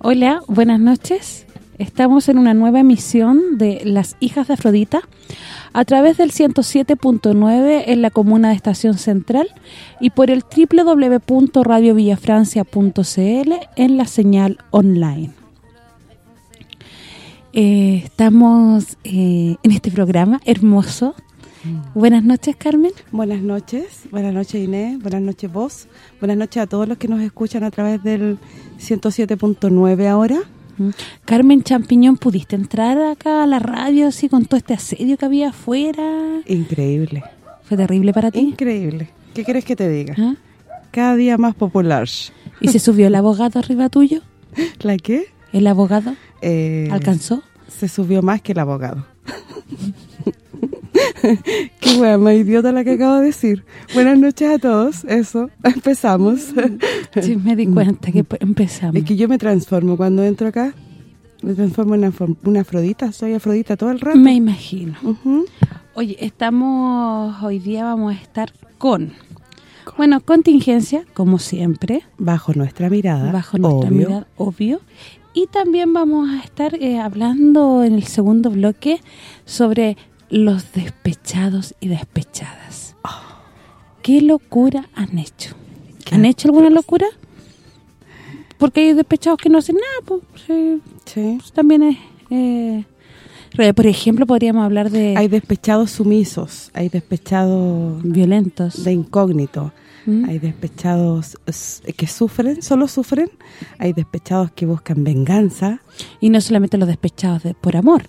Hola, buenas noches. Estamos en una nueva emisión de Las Hijas de Afrodita a través del 107.9 en la comuna de Estación Central y por el www.radiovillafrancia.cl en la señal online. Eh, estamos eh, en este programa hermoso. Mm. Buenas noches, Carmen. Buenas noches. Buenas noches, Inés. Buenas noches, vos. Buenas noches a todos los que nos escuchan a través del 107.9 ahora. Carmen Champiñón, ¿pudiste entrar acá a la radio así con todo este asedio que había afuera? Increíble. ¿Fue terrible para ti? Increíble. ¿Qué quieres que te diga? ¿Ah? Cada día más popular. ¿Y se subió el abogado arriba tuyo? ¿La qué? ¿El abogado? Eh, ¿Alcanzó? Se subió más que el abogado. Qué wea más idiota la que acabo de decir. Buenas noches a todos, eso, empezamos. Sí, me di cuenta que empezamos. Es que yo me transformo cuando entro acá, me transformo en una, afrodita, soy afrodita todo el rato. Me imagino. Oye, estamos, hoy día vamos a estar con, bueno, contingencia, como siempre. Bajo nuestra mirada, Bajo nuestra mirada, obvio. Y también vamos a estar eh, hablando en el segundo bloque sobre los despechados y despechadas. ¿Qué locura han hecho? ¿Han hecho alguna locura? Porque hay despechados que no hacen nada, pues, sí. Pues también es... Eh, por ejemplo, podríamos hablar de... Hay despechados sumisos, hay despechados... Violentos. De incógnito. ¿Mm? Hay despechados que sufren, solo sufren. Hay despechados que buscan venganza. Y no solamente los despechados de, por amor.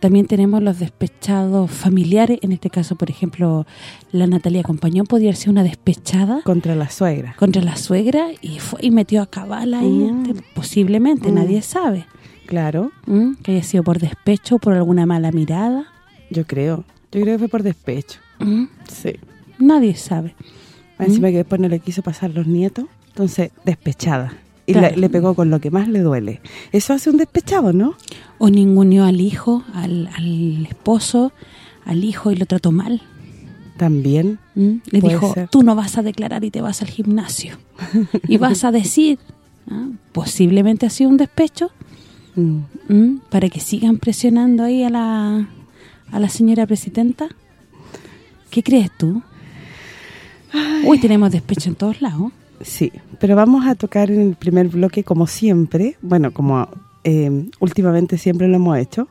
También tenemos los despechados familiares, en este caso, por ejemplo, la Natalia Compañón podría ser una despechada. Contra la suegra. Contra la suegra y fue y metió a cabal ahí, mm. posiblemente, mm. nadie sabe. Claro. ¿Mm? Que haya sido por despecho, por alguna mala mirada. Yo creo, yo creo que fue por despecho. Sí. Nadie sabe. Encima que después no le quiso pasar los nietos, entonces despechada y le, pegó con lo que más le duele. Eso hace un despechado, ¿no? O ninguneó al hijo, al, esposo, al hijo y lo trató mal. También. ¿Mm? Le dijo, tú no vas a declarar y te vas al gimnasio. y vas a decir, ¿ah? posiblemente ha sido un despecho, mm. ¿Mm? para que sigan presionando ahí a la, a la señora presidenta. ¿Qué crees tú? Uy, tenemos despecho en todos lados. Sí, pero vamos a tocar en el primer bloque, como siempre, bueno, como eh, últimamente siempre lo hemos hecho,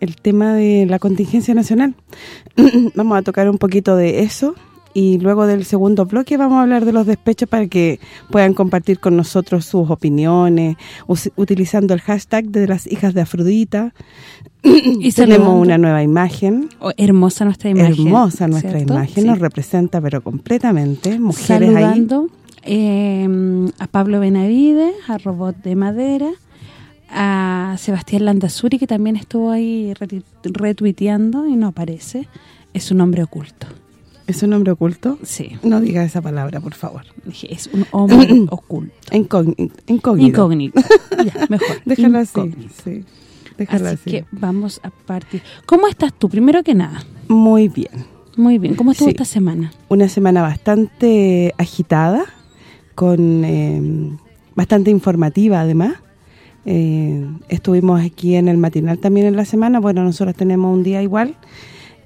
el tema de la contingencia nacional. vamos a tocar un poquito de eso y luego del segundo bloque vamos a hablar de los despechos para que puedan compartir con nosotros sus opiniones, utilizando el hashtag de las hijas de Afrodita. y tenemos una nueva imagen. Oh, hermosa nuestra imagen. Hermosa nuestra imagen, nos representa pero completamente. Mujeres Saludando Em, a Pablo Benavides, a Robot de Madera, a Sebastián Landazuri, que también estuvo ahí retuiteando y no aparece. Es un hombre oculto. ¿Es un hombre oculto? Sí. No diga esa palabra, por favor. Es un hombre oculto. Incógnito. Incógnito. ya, mejor. Déjalo así. Sí. Déjalo así, que vamos a partir. ¿Cómo estás tú, primero que nada? Muy bien. Muy bien. ¿Cómo estuvo esta semana? Una semana bastante agitada con eh, bastante informativa además. Eh, estuvimos aquí en el matinal también en la semana, bueno, nosotros tenemos un día igual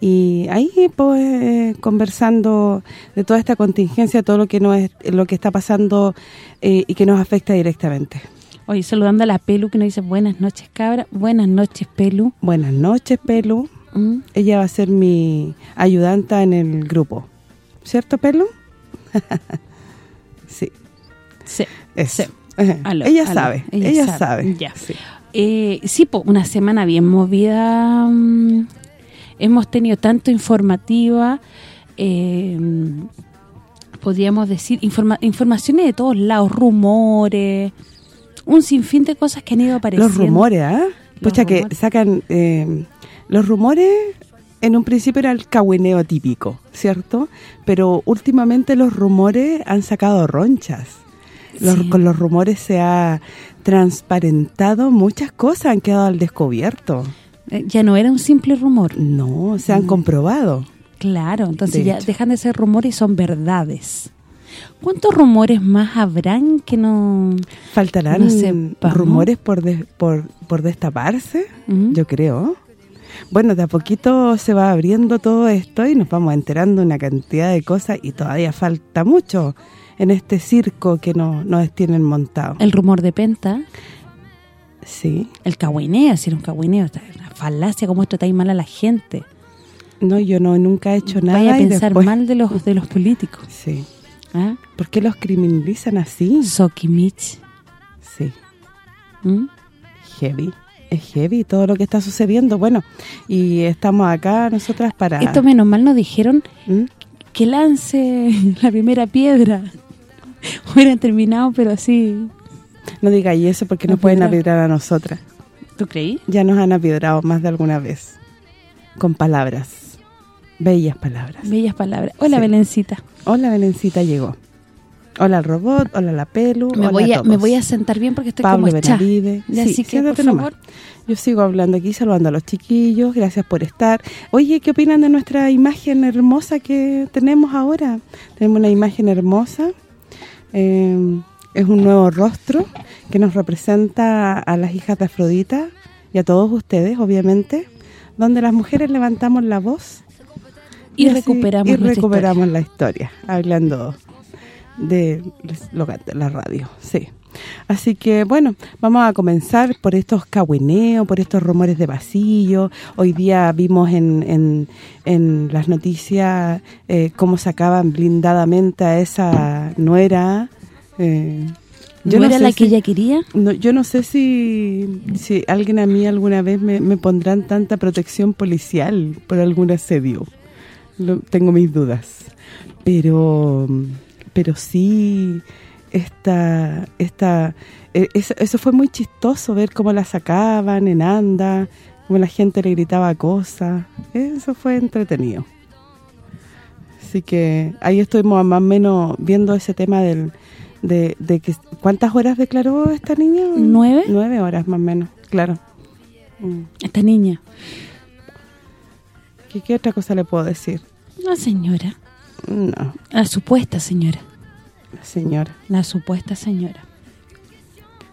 y ahí pues conversando de toda esta contingencia, todo lo que no es lo que está pasando eh, y que nos afecta directamente. Oye, saludando a la Pelu que nos dice buenas noches, cabra. Buenas noches, Pelu. Buenas noches, Pelu. Mm. Ella va a ser mi ayudanta en el grupo. ¿Cierto, Pelu? Sí. Sí. ella sabe, ella, sabe. Ya. Sí, eh, sí una semana bien movida. Hemos tenido tanto informativa, eh, podríamos decir, informaciones de todos lados, rumores, un sinfín de cosas que han ido apareciendo. Los rumores, ¿ah? Pucha que sacan... Eh, los rumores en un principio era el cahuineo típico, ¿cierto? Pero últimamente los rumores han sacado ronchas. Con los rumores se ha transparentado muchas cosas, han quedado al descubierto. Eh, ya no era un simple rumor. No, se han mm. comprobado. Claro, entonces ya dejan de ser rumores y son verdades. ¿Cuántos rumores más habrán que no faltarán rumores por por por destaparse? Mm. Yo creo. Bueno, de a poquito se va abriendo todo esto y nos vamos enterando una cantidad de cosas y todavía falta mucho en este circo que nos, nos tienen montado. El rumor de Penta. Sí. El cagüineo, si era un cagüineo, falacia, cómo ahí mal a la gente. No, yo no nunca he hecho nada. Vaya a pensar mal de los de los políticos. Sí. ¿Ah? ¿Por qué los criminalizan así? Sokimich. Sí. ¿Mm? Heavy es heavy todo lo que está sucediendo. Bueno, y estamos acá nosotras para... Esto menos mal nos dijeron ¿Mm? que lance la primera piedra. Hubieran terminado, pero así... No diga y eso porque nos pueden apiedrar a nosotras. ¿Tú creí? Ya nos han apiedrado más de alguna vez. Con palabras. Bellas palabras. Bellas palabras. Hola, Belencita. Hola, Belencita llegó. Hola al robot, hola la pelu, me voy a, Me voy a sentar bien porque estoy Pablo como hecha. Sí, así que, por favor. Yo sigo hablando aquí, saludando a los chiquillos, gracias por estar. Oye, ¿qué opinan de nuestra imagen hermosa que tenemos ahora? Tenemos una imagen hermosa, eh, es un nuevo rostro que nos representa a las hijas de Afrodita y a todos ustedes, obviamente, donde las mujeres levantamos la voz y, recuperamos, y recuperamos la historia, hablando de la radio, sí. Así que, bueno, vamos a comenzar por estos cagüineos, por estos rumores de vacío. Hoy día vimos en, en, las noticias eh, cómo sacaban blindadamente a esa nuera. Eh, yo ¿No, era la que ella quería? yo no sé si, si alguien a mí alguna vez me, me pondrán tanta protección policial por algún asedio. tengo mis dudas. Pero pero sí esta esta e, eso, fue muy chistoso ver cómo la sacaban en anda, cómo la gente le gritaba cosas. Eso fue entretenido. Así que ahí estuvimos más o menos viendo ese tema del de, de que ¿cuántas horas declaró esta niña? ¿Nueve? Nueve horas más o menos, claro. Mm. Esta niña. ¿Qué, ¿Qué otra cosa le puedo decir? Una señora. No. La supuesta señora. La señora. La supuesta señora.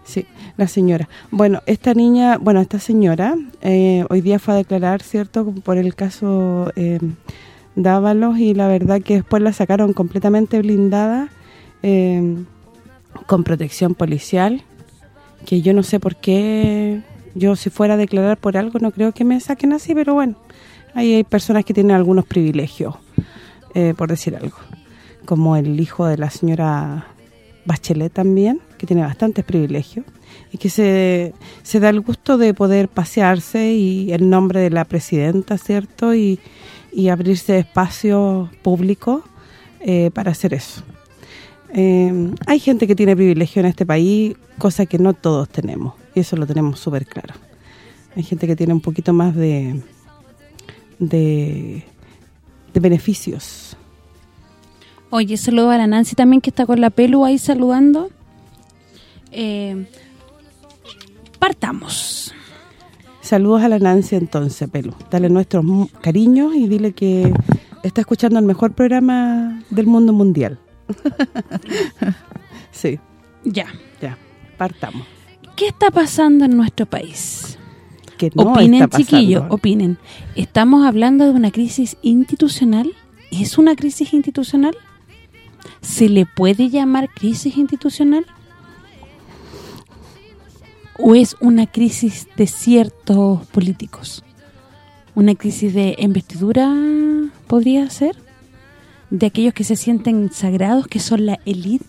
Sí, la señora. Bueno, esta niña, bueno, esta señora eh, hoy día fue a declarar, ¿cierto?, por el caso eh, Dávalos y la verdad que después la sacaron completamente blindada eh, con protección policial, que yo no sé por qué, yo si fuera a declarar por algo no creo que me saquen así, pero bueno, ahí hay personas que tienen algunos privilegios eh, por decir algo. Como el hijo de la señora Bachelet también, que tiene bastantes privilegios, y que se, se da el gusto de poder pasearse y el nombre de la presidenta, ¿cierto? Y, y abrirse espacios públicos eh, para hacer eso. Eh, hay gente que tiene privilegio en este país, cosa que no todos tenemos, y eso lo tenemos súper claro. Hay gente que tiene un poquito más de, de de beneficios. Oye, saludo a la Nancy también que está con la pelu ahí saludando. Eh, partamos. Saludos a la Nancy entonces, Pelu. Dale nuestros cariños y dile que está escuchando el mejor programa del mundo mundial. sí. Ya. Ya, partamos. ¿Qué está pasando en nuestro país? opinen, chiquillos, opinen. ¿Estamos hablando de una crisis institucional? ¿Es una crisis institucional? ¿Se le puede llamar crisis institucional? ¿O es una crisis de ciertos políticos? ¿Una crisis de investidura podría ser? ¿De aquellos que se sienten sagrados, que son la élite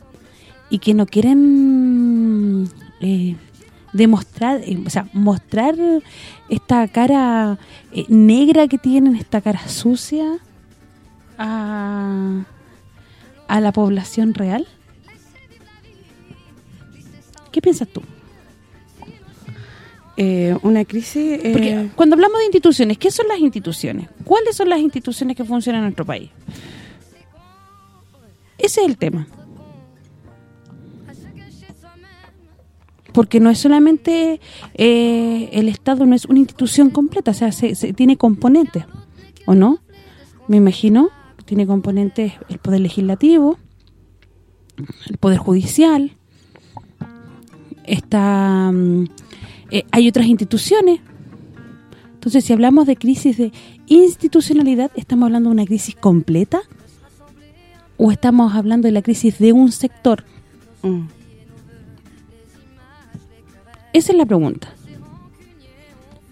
y que no quieren eh, demostrar, eh, o sea, mostrar esta cara eh, negra que tienen, esta cara sucia a, a la población real? ¿Qué piensas tú? Eh, una crisis... Eh, Porque cuando hablamos de instituciones, ¿qué son las instituciones? ¿Cuáles son las instituciones que funcionan en nuestro país? Ese es el tema. Porque no es solamente eh, el Estado, no es una institución completa, o sea, se, tiene componentes, ¿o no? Me imagino, tiene componentes el Poder Legislativo, el Poder Judicial, está mm, eh, hay otras instituciones. Entonces, si hablamos de crisis de institucionalidad, ¿estamos hablando de una crisis completa? ¿O estamos hablando de la crisis de un sector? Mm. Esa es la pregunta.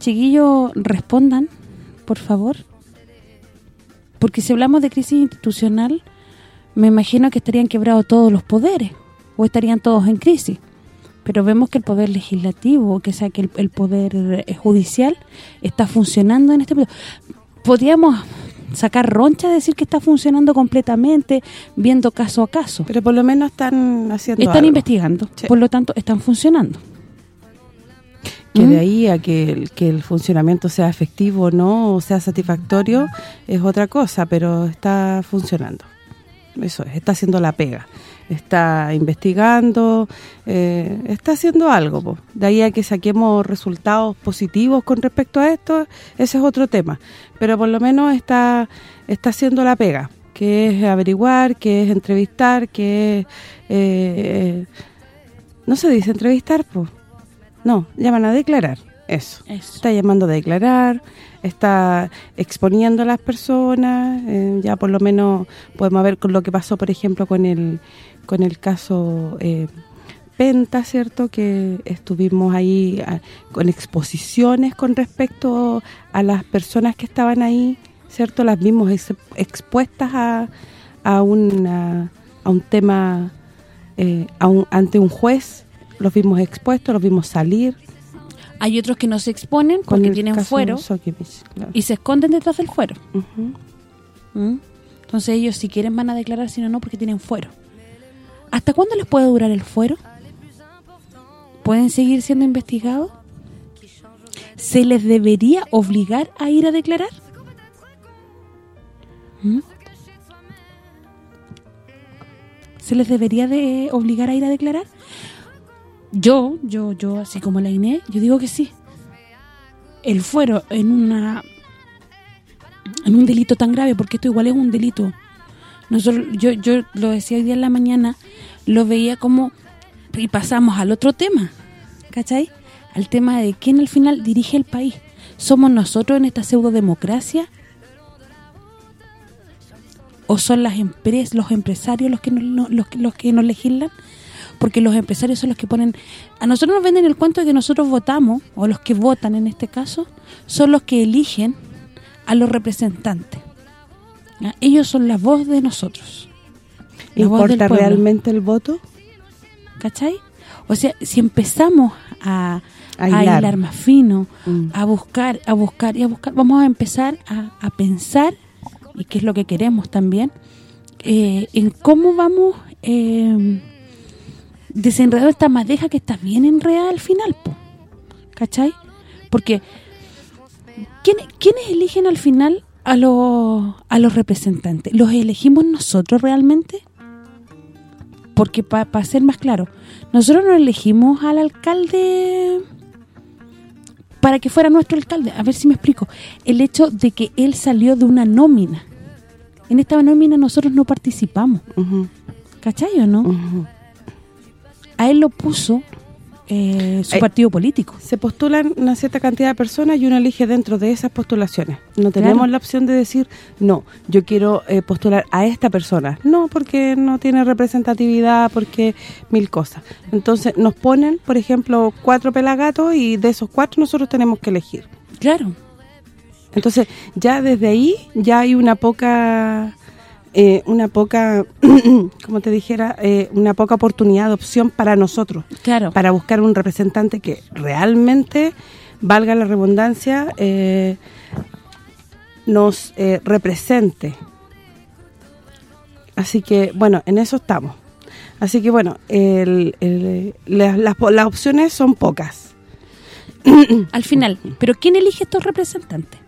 Chiquillos, respondan, por favor. Porque si hablamos de crisis institucional, me imagino que estarían quebrados todos los poderes, o estarían todos en crisis pero vemos que el poder legislativo, que sea que el, poder eh, judicial está funcionando en este periodo. Podríamos sacar roncha decir que está funcionando completamente, viendo caso a caso. Pero por lo menos están haciendo Están investigando, por lo tanto están funcionando. Que de ¿Mm? ahí a que el, que el funcionamiento sea efectivo no o sea satisfactorio es otra cosa, pero está funcionando. Eso es, está haciendo la pega está investigando, eh, está haciendo algo. De ahí a que saquemos resultados positivos con respecto a esto, ese es otro tema. Pero por lo menos está está haciendo la pega, que es averiguar, que es entrevistar, que es... Eh, no se dice entrevistar, pues. No, llaman a declarar. Eso. Está llamando a declarar, está exponiendo a las personas, eh, ya por lo menos podemos ver con lo que pasó, por ejemplo, con el con el caso eh, Penta, ¿cierto? Que estuvimos ahí con exposiciones con respecto a las personas que estaban ahí, ¿cierto? Las vimos expuestas a, a, una, a un tema eh, ante un juez, los vimos expuestos, los vimos salir. Hay otros que no se exponen porque tienen fuero y se esconden detrás del fuero. ¿Mm? Entonces ellos si quieren van a declarar, si no, no, porque tienen fuero. ¿Hasta cuándo les puede durar el fuero? ¿Pueden seguir siendo investigados? ¿Se les debería obligar a ir a declarar? ¿Mm? ¿Se les debería de obligar a ir a declarar? Yo, yo, yo, así como la Inés, yo digo que sí. El fuero en una en un delito tan grave, porque esto igual es un delito nosotros, yo, yo lo decía hoy día en la mañana, lo veía como, y pasamos al otro tema, ¿cachai? Al tema de quién al final dirige el país. ¿Somos nosotros en esta pseudo-democracia? ¿O son las empresas, los empresarios los que, nos, los, los que nos legislan? Porque los empresarios son los que ponen... A nosotros nos venden el cuento de que nosotros votamos, o los que votan en este caso, son los que eligen a los representantes. Ellos son la voz de nosotros. ¿Importa realmente el voto? ¿Cachai? O sea, si empezamos a, a, hilar. más fino, mm. a buscar, a buscar y a buscar, vamos a empezar a, pensar, y qué es lo que queremos también, eh, en cómo vamos eh, desenredando esta madeja que está bien enredada al final, po, ¿cachai? Porque, ¿quiénes eligen al final a, los, a los representantes? ¿Los elegimos nosotros realmente? Porque para ser más claro, nosotros no elegimos al alcalde para que fuera nuestro alcalde. A ver si me explico. El hecho de que él salió de una nómina. En esta nómina nosotros no participamos. ¿Cachai o no? A él lo puso eh, su partido político. Se postulan una cierta cantidad de personas y uno elige dentro de esas postulaciones. No tenemos la opción de decir, no, yo quiero eh, postular a esta persona. No, porque no tiene representatividad, porque mil cosas. Entonces nos ponen, por ejemplo, cuatro pelagatos y de esos cuatro nosotros tenemos que elegir. Claro. Entonces, ya desde ahí ya hay una poca eh, una poca, como te dijera, eh, una poca oportunidad de opción para nosotros. Claro. Para buscar un representante que realmente, valga la redundancia, eh, nos represente. Así que, bueno, en eso estamos. Así que, bueno, las, las opciones son pocas. Al final, ¿pero quién elige estos representantes?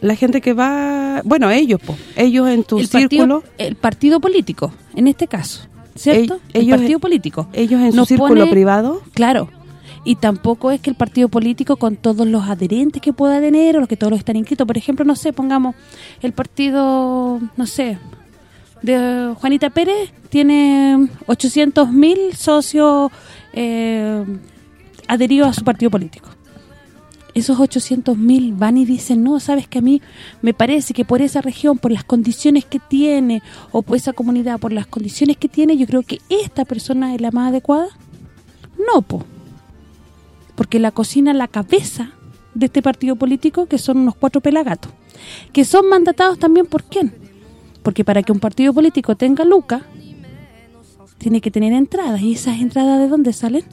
La gente que va, bueno, ellos, pues ellos en tu círculo. el partido político, en este caso, ¿cierto? el partido político. Ellos en su círculo privado. Claro, y tampoco es que el partido político con todos los adherentes que pueda tener o los que todos están inscritos, por ejemplo, no sé, pongamos el partido, no sé, de Juanita Pérez tiene 800.000 socios eh, adheridos a su partido político esos 800.000 van y dicen, no, sabes que a mí me parece que por esa región, por las condiciones que tiene, o por esa comunidad, por las condiciones que tiene, yo creo que esta persona es la más adecuada. No, po. Porque la cocina la cabeza de este partido político, que son unos cuatro pelagatos, que son mandatados también por quién. Porque para que un partido político tenga luca, tiene que tener entradas. ¿Y esas entradas de dónde salen?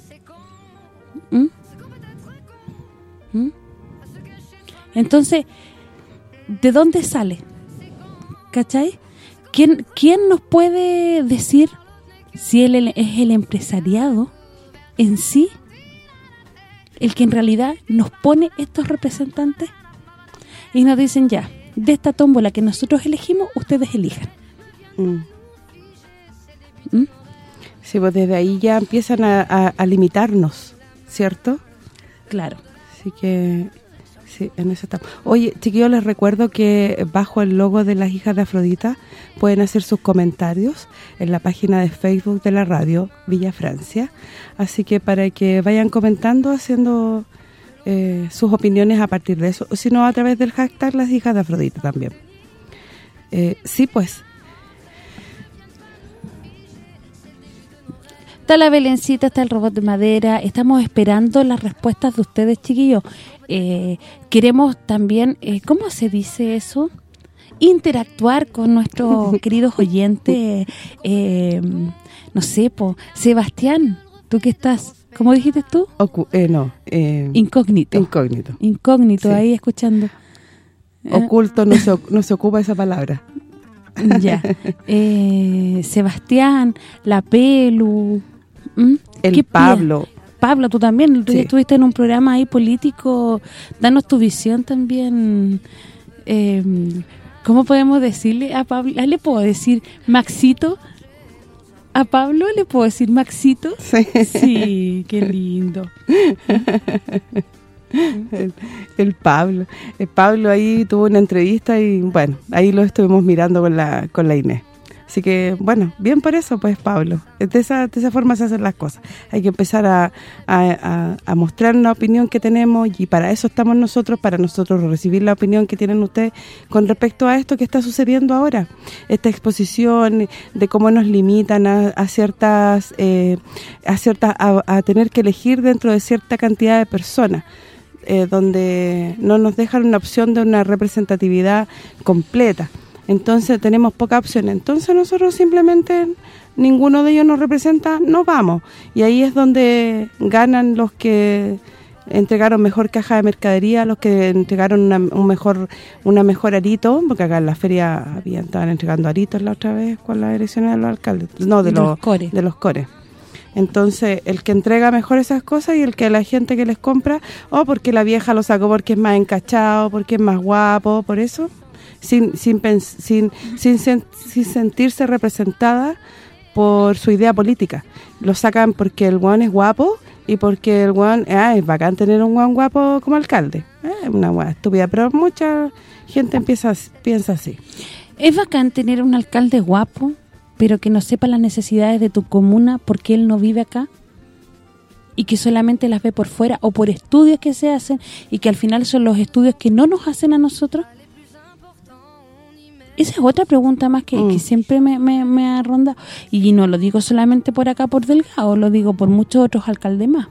¿Mm? Entonces, ¿de dónde sale? ¿Cachai? ¿Quién, ¿Quién nos puede decir si él es el empresariado en sí el que en realidad nos pone estos representantes? Y nos dicen ya, de esta tómbola que nosotros elegimos, ustedes elijan. Mm. ¿Mm? Sí, pues desde ahí ya empiezan a limitarnos, ¿cierto? Claro. Así que Oye, chiquillos, les recuerdo que bajo el logo de las hijas de Afrodita pueden hacer sus comentarios en la página de Facebook de la radio Villa Francia. Así que para que vayan comentando, haciendo eh, sus opiniones a partir de eso, sino a través del hashtag las hijas de Afrodita también. Eh, sí, pues, Está la Belencita, está el robot de madera. Estamos esperando las respuestas de ustedes, chiquillos. Eh, queremos también, eh, ¿cómo se dice eso? Interactuar con nuestros queridos oyentes. Eh, no sé, po. Sebastián, ¿tú qué estás? ¿Cómo dijiste tú? no. incógnito. Incógnito. Incógnito, ahí escuchando. Oculto no se, no se ocupa esa palabra. Ya. Sebastián, La Pelu, ¿Mm? El Pablo. Pablo, tú también, tú estuviste en un programa ahí político, danos tu visión también. Eh, ¿Cómo podemos decirle a Pablo? ¿Le puedo decir Maxito? ¿A Pablo le puedo decir Maxito? Sí. Sí, qué lindo. El, Pablo. El Pablo ahí tuvo una entrevista y bueno, ahí lo estuvimos mirando con la con la Inés. Así que, bueno, bien por eso, pues, Pablo. De esa, de esa forma se hacen las cosas. Hay que empezar a, a, mostrar una opinión que tenemos y para eso estamos nosotros, para nosotros recibir la opinión que tienen ustedes con respecto a esto que está sucediendo ahora. Esta exposición de cómo nos limitan a, ciertas, eh, a, ciertas a, tener que elegir dentro de cierta cantidad de personas. Eh, donde no nos dejan una opción de una representatividad completa. Entonces tenemos poca opción. Entonces nosotros simplemente, ninguno de ellos nos representa, nos vamos. Y ahí es donde ganan los que entregaron mejor caja de mercadería, los que entregaron una, un mejor una mejor arito, porque acá en la feria habían estaban entregando aritos la otra vez con las elecciones de los alcaldes, no, de, los, cores. de los cores. Entonces, el que entrega mejor esas cosas y el que la gente que les compra, o porque la vieja lo sacó porque es más encachado, porque es más guapo, por eso sin, sin, sin, sin, sentirse representada por su idea política. Lo sacan porque el guan es guapo y porque el guan, ah, es bacán tener un guan guapo como alcalde. Eh, una guan estúpida, pero mucha gente empieza piensa así. Es bacán tener un alcalde guapo, pero que no sepa las necesidades de tu comuna porque él no vive acá y que solamente las ve por fuera o por estudios que se hacen y que al final son los estudios que no nos hacen a nosotros esa es otra pregunta más que, mm. siempre me, me, ha rondado. Y no lo digo solamente por acá, por Delgado, lo digo por muchos otros alcaldes más.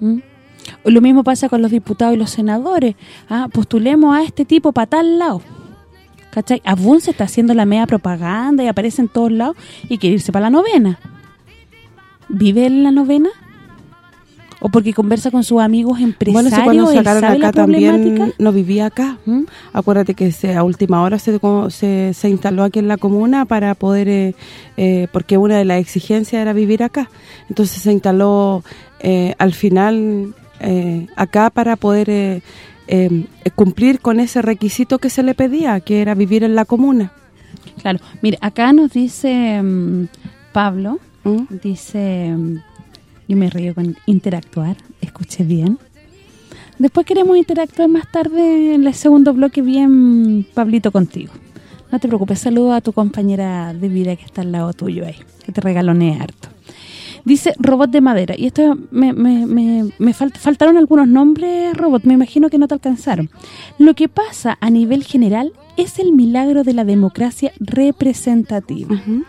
¿Mm? Lo mismo pasa con los diputados y los senadores. Ah, postulemos a este tipo para tal lado. ¿Cachai? Abun se está haciendo la media propaganda y aparece en todos lados y quiere irse para la novena. ¿Vive en la novena? O porque conversa con sus amigos Bueno, empresarios, si cuando sacaron la acá también no vivía acá. ¿Mm? Acuérdate que se, a última hora se, se, se instaló aquí en la comuna para poder, eh, eh, porque una de las exigencias era vivir acá. Entonces se instaló eh, al final eh, acá para poder cumplir con ese requisito que se le pedía, que era vivir en la comuna. Claro, mire, acá nos dice mm, Pablo, ¿Mm? dice, mm, yo me río con interactuar, escuché bien. Después queremos interactuar más tarde en el segundo bloque bien, Pablito, contigo. No te preocupes, saludo a tu compañera de vida que está al lado tuyo ahí, que te regalonea harto. Dice robot de madera. Y esto me, me, me, me falt- faltaron algunos nombres, robot. Me imagino que no te alcanzaron. Lo que pasa a nivel general es el milagro de la democracia representativa. Ujú.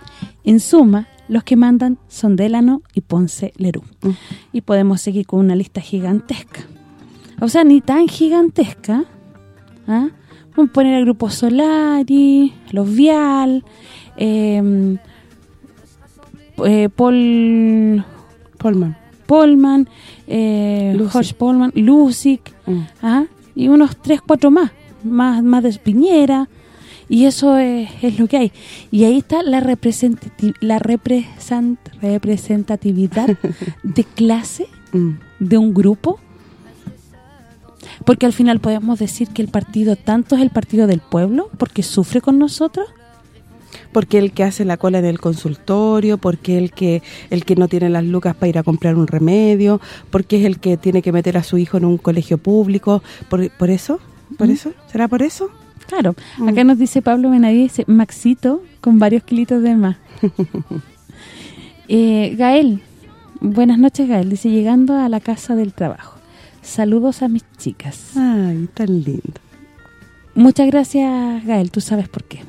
En suma, los que mandan son Delano y Ponce Lerú. Mm. Y podemos seguir con una lista gigantesca. O sea, ni tan gigantesca. ¿ah? Vamos a poner al grupo Solari, los Vial, eh, eh, Paul Polman. Polman, eh, Lucic. Jorge Polman, Lucic, Mm. Ajá, y unos tres, cuatro más, más más de Piñera, y eso es, es lo que hay. Y ahí está la representati- la represent- representatividad de clase Mm. de un grupo. Porque al final podemos decir que el partido tanto es el partido del pueblo, porque sufre con nosotros, porque el que hace la cola en el consultorio, porque el que el que no tiene las lucas para ir a comprar un remedio, porque es el que tiene que meter a su hijo en un colegio público, por, por eso, por ¿Mm? eso, ¿será por eso? Claro, Mm. acá nos dice Pablo Benavides, dice, Maxito con varios kilitos de más. eh, Gael, buenas noches Gael, dice, llegando a la casa del trabajo. Saludos a mis chicas. Ay, tan lindo. Muchas gracias Gael, tú sabes por qué.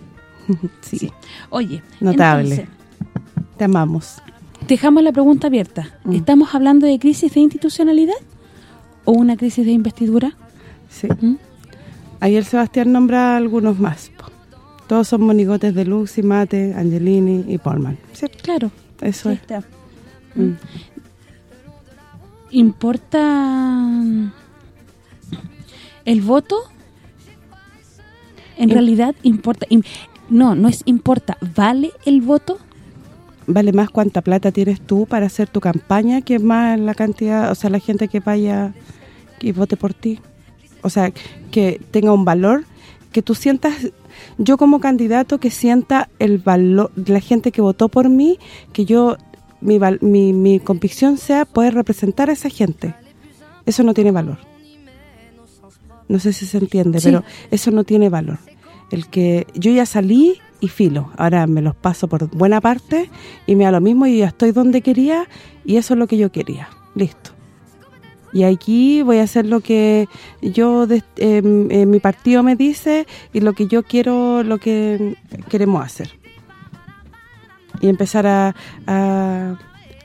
Sí, Sí. Oye, Notable. entonces, te amamos. dejamos la pregunta abierta. Mm. ¿Estamos hablando de crisis de institucionalidad o una crisis de investidura? Sí. ¿Mm? Ahí el Sebastián nombra algunos más. Todos son monigotes de Luxi, Mate, Angelini y Polman. Sí, Claro, eso es. está. Mm. ¿Importa el voto? En Im- realidad importa. im- no, no es importa. ¿Vale el voto? Vale más cuánta plata tienes tú para hacer tu campaña que más la cantidad, o sea, la gente que vaya y vote por ti. O sea, que tenga un valor, que tú sientas, yo como candidato que sienta el valor, la gente que votó por mí, que yo, mi, mi, mi convicción sea poder representar a esa gente. Eso no tiene valor. No sé si se entiende, Sí. pero eso no tiene valor. El que yo ya salí y filo, ahora me los paso por buena parte y me da lo mismo y ya estoy donde quería y eso es lo que yo quería. Listo. Y aquí voy a hacer lo que yo, em, eh, mi partido me dice y lo que yo quiero, lo que queremos hacer. Y empezar a,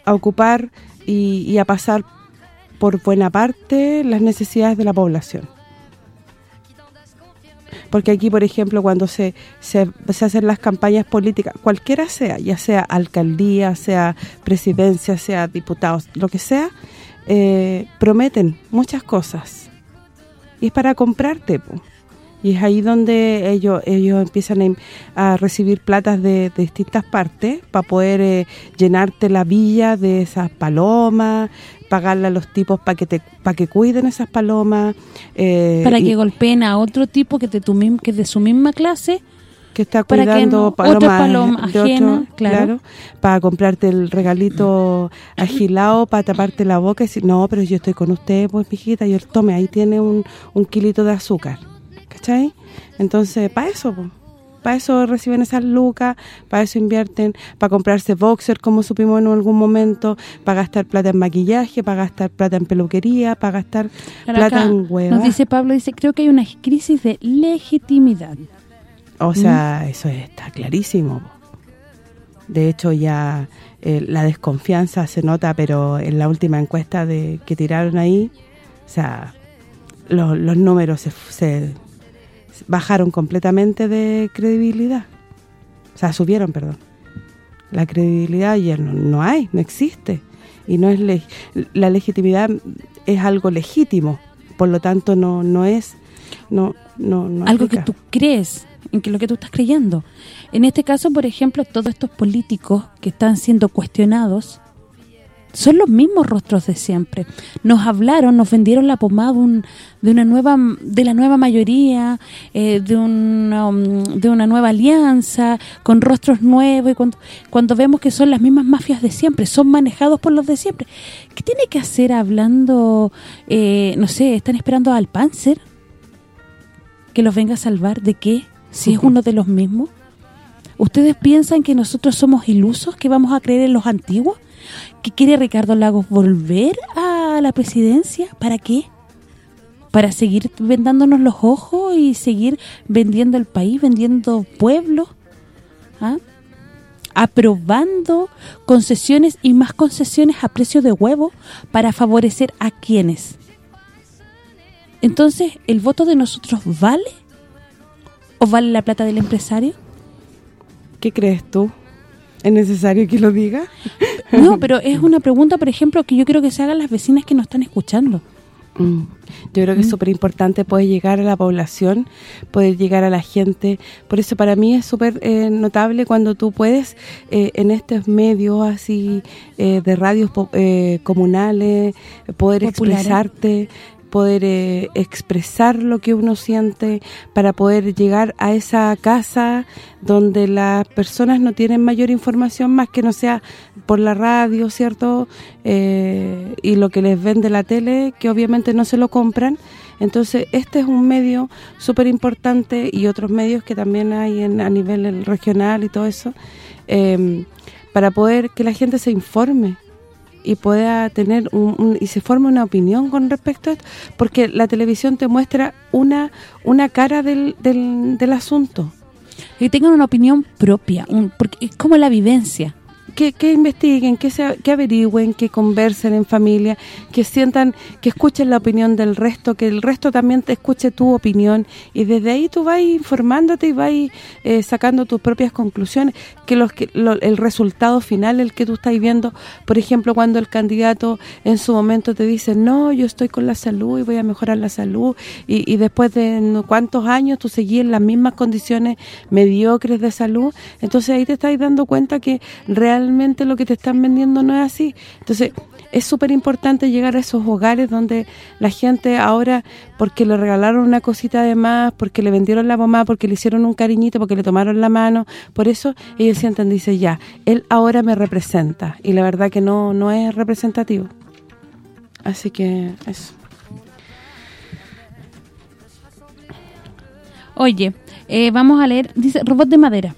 ocupar y a pasar por buena parte las necesidades de la población. Porque aquí, por ejemplo, cuando se, se, hacen las campañas políticas, cualquiera sea, ya sea alcaldía, sea presidencia, sea diputados, lo que sea, eh, prometen muchas cosas. Y es para comprarte, po. Y es ahí donde ellos ellos empiezan a recibir platas de, de distintas partes para poder eh, llenarte la villa de esas palomas, pagarle a los tipos para que te para que cuiden esas palomas. eh, Para y- que golpeen a otro tipo que de, tu que de su misma clase. que está Para que cuidando no- palomas, otra paloma de ajena, claro. para comprarte el regalito agilado para taparte la boca y decir, no, pero yo estoy con usted, pues, mijita, y él tome, ahí tiene un, un kilito de azúcar, ¿cachai? Entonces, para eso, para eso reciben esas lucas, para eso invierten, para comprarse boxer, como supimos en algún momento, para gastar plata en maquillaje, para gastar plata en peluquería, para gastar plata en huevas. Nos dice Pablo, dice, creo que hay una crisis de legitimidad. O sea, eso está clarísimo. De hecho, ya eh, la desconfianza se nota, pero en la última encuesta de que tiraron ahí, o sea, lo- los números se, se bajaron completamente de credibilidad. O sea, subieron, perdón. La credibilidad ya no, no hay, no existe. y no es la legitimidad es algo legítimo, por lo tanto no no es no no, algo que tú crees, en que lo que tú estás creyendo. En este caso, por ejemplo, todos estos políticos que están siendo cuestionados son los mismos rostros de siempre. Nos hablaron, nos vendieron la pomada de una nueva de la nueva mayoría, eh, de, una, um, de una nueva alianza, con rostros nuevos, y cuando, cuando vemos que son las mismas mafias de siempre, son manejados por los de siempre. ¿Qué tiene que hacer hablando, eh, no sé, están esperando al Panzer? ¿Que los venga a salvar? ¿De qué? Si es uno de los mismos. ¿Ustedes piensan que nosotros somos ilusos, que vamos a creer en los antiguos? ¿Que quiere Ricardo Lagos volver a la presidencia? ¿Para qué? ¿Para seguir vendándonos los ojos y seguir vendiendo el país, vendiendo pueblos? ¿Ah? aprobando concesiones y más concesiones a precio de huevo para favorecer a quienes. Entonces, ¿el voto de nosotros vale? ¿O vale la plata del empresario? ¿Qué crees tú? ¿Es necesario que lo diga? No, pero es una pregunta, por ejemplo, que yo creo que se hagan las vecinas que nos están escuchando. Mm. Yo creo que es mm. súper importante poder llegar a la población, poder llegar a la gente. Por eso para mí es súper eh, notable cuando tú puedes eh, en estos medios así eh, de radios comunales poder expresarte, poder eh, expresar lo que uno siente, para poder llegar a esa casa donde las personas no tienen mayor información más que no sea por la radio, ¿cierto? Eh, y lo que les vende la tele, que obviamente no se lo compran. Entonces, este es un medio súper importante y otros medios que también hay en, a nivel regional y todo eso, eh, para poder que la gente se informe, y pueda tener un, y se forme una opinión con respecto a esto, porque la televisión te muestra una una cara del, del, del asunto. Que tengan una opinión propia, un, porque es como la vivencia que, investiguen, que, se, que averigüen, que conversen en familia, que sientan, que escuchen la opinión del resto, que el resto también te escuche tu opinión. Y desde ahí tú vas informándote y vas eh, sacando tus propias conclusiones, que los que el resultado final, el que tú estás viendo, por ejemplo, cuando el candidato en su momento te dice, no, yo estoy con la salud y voy a mejorar la salud, y, y después de cuántos años tú seguís en las mismas condiciones mediocres de salud, entonces ahí te estás dando cuenta que realmente lo que te están vendiendo no es así. Entonces, es súper importante llegar a esos hogares donde la gente ahora, porque le regalaron una cosita de más, porque le vendieron la mamá, porque le hicieron un cariñito, porque le tomaron la mano, por eso ellos sienten, dice ya, él ahora me representa. Y la verdad que no no es representativo. Así que eso. Oye, eh, vamos a leer, dice, robot de madera.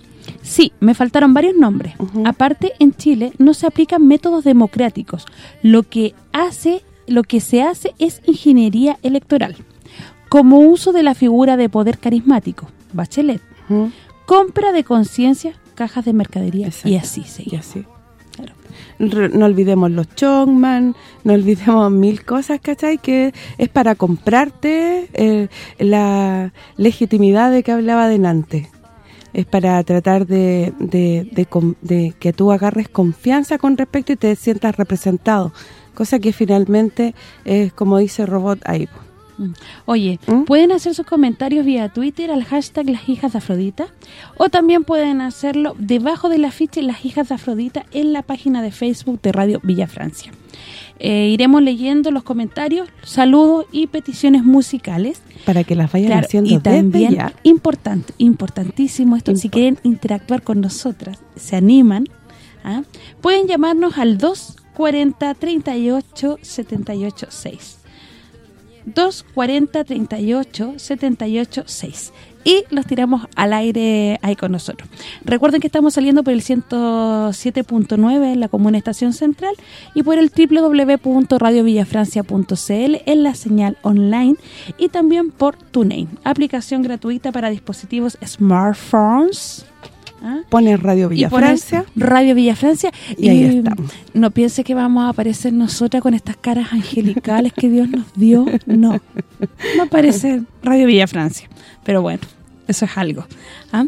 Sí, me faltaron varios nombres. Aparte, en Chile no se aplican métodos democráticos. Lo que hace lo que se hace es ingeniería electoral. Como uso de la figura de poder carismático, Bachelet. Compra de conciencia, cajas de mercadería y así se Y así. No olvidemos los chongman, no olvidemos mil cosas, ¿cachai? Que es para comprarte eh, la legitimidad de que hablaba delante es para tratar de, de, que tú agarres confianza con respecto y te sientas representado, cosa que finalmente es como dice Robot ahí. Mm. Oye, ¿Mm? pueden hacer sus comentarios vía Twitter al hashtag Las Hijas de Afrodita o también pueden hacerlo debajo de la ficha Las Hijas de Afrodita en la página de Facebook de Radio Villa Francia. Eh, iremos leyendo los comentarios, saludos y peticiones musicales. Para que las vayan haciendo y también, importante, importantísimo esto, si quieren interactuar con nosotras, se animan, ¿ah? pueden llamarnos al 240 38 78 6. 240 38 78 6 y los tiramos al aire ahí con nosotros. Recuerden que estamos saliendo por el 107.9 en la Comuna Estación Central y por el www.radiovillafrancia.cl en la señal online y también por TuneIn, aplicación gratuita para dispositivos smartphones ¿Ah? Pone Radio Villa Francia. Radio Villa Francia. Y, ahí estamos. No piense que vamos a aparecer nosotras con estas caras angelicales que Dios nos dio. No. No aparece Radio Villa Francia. Pero bueno, eso es algo. ¿ah?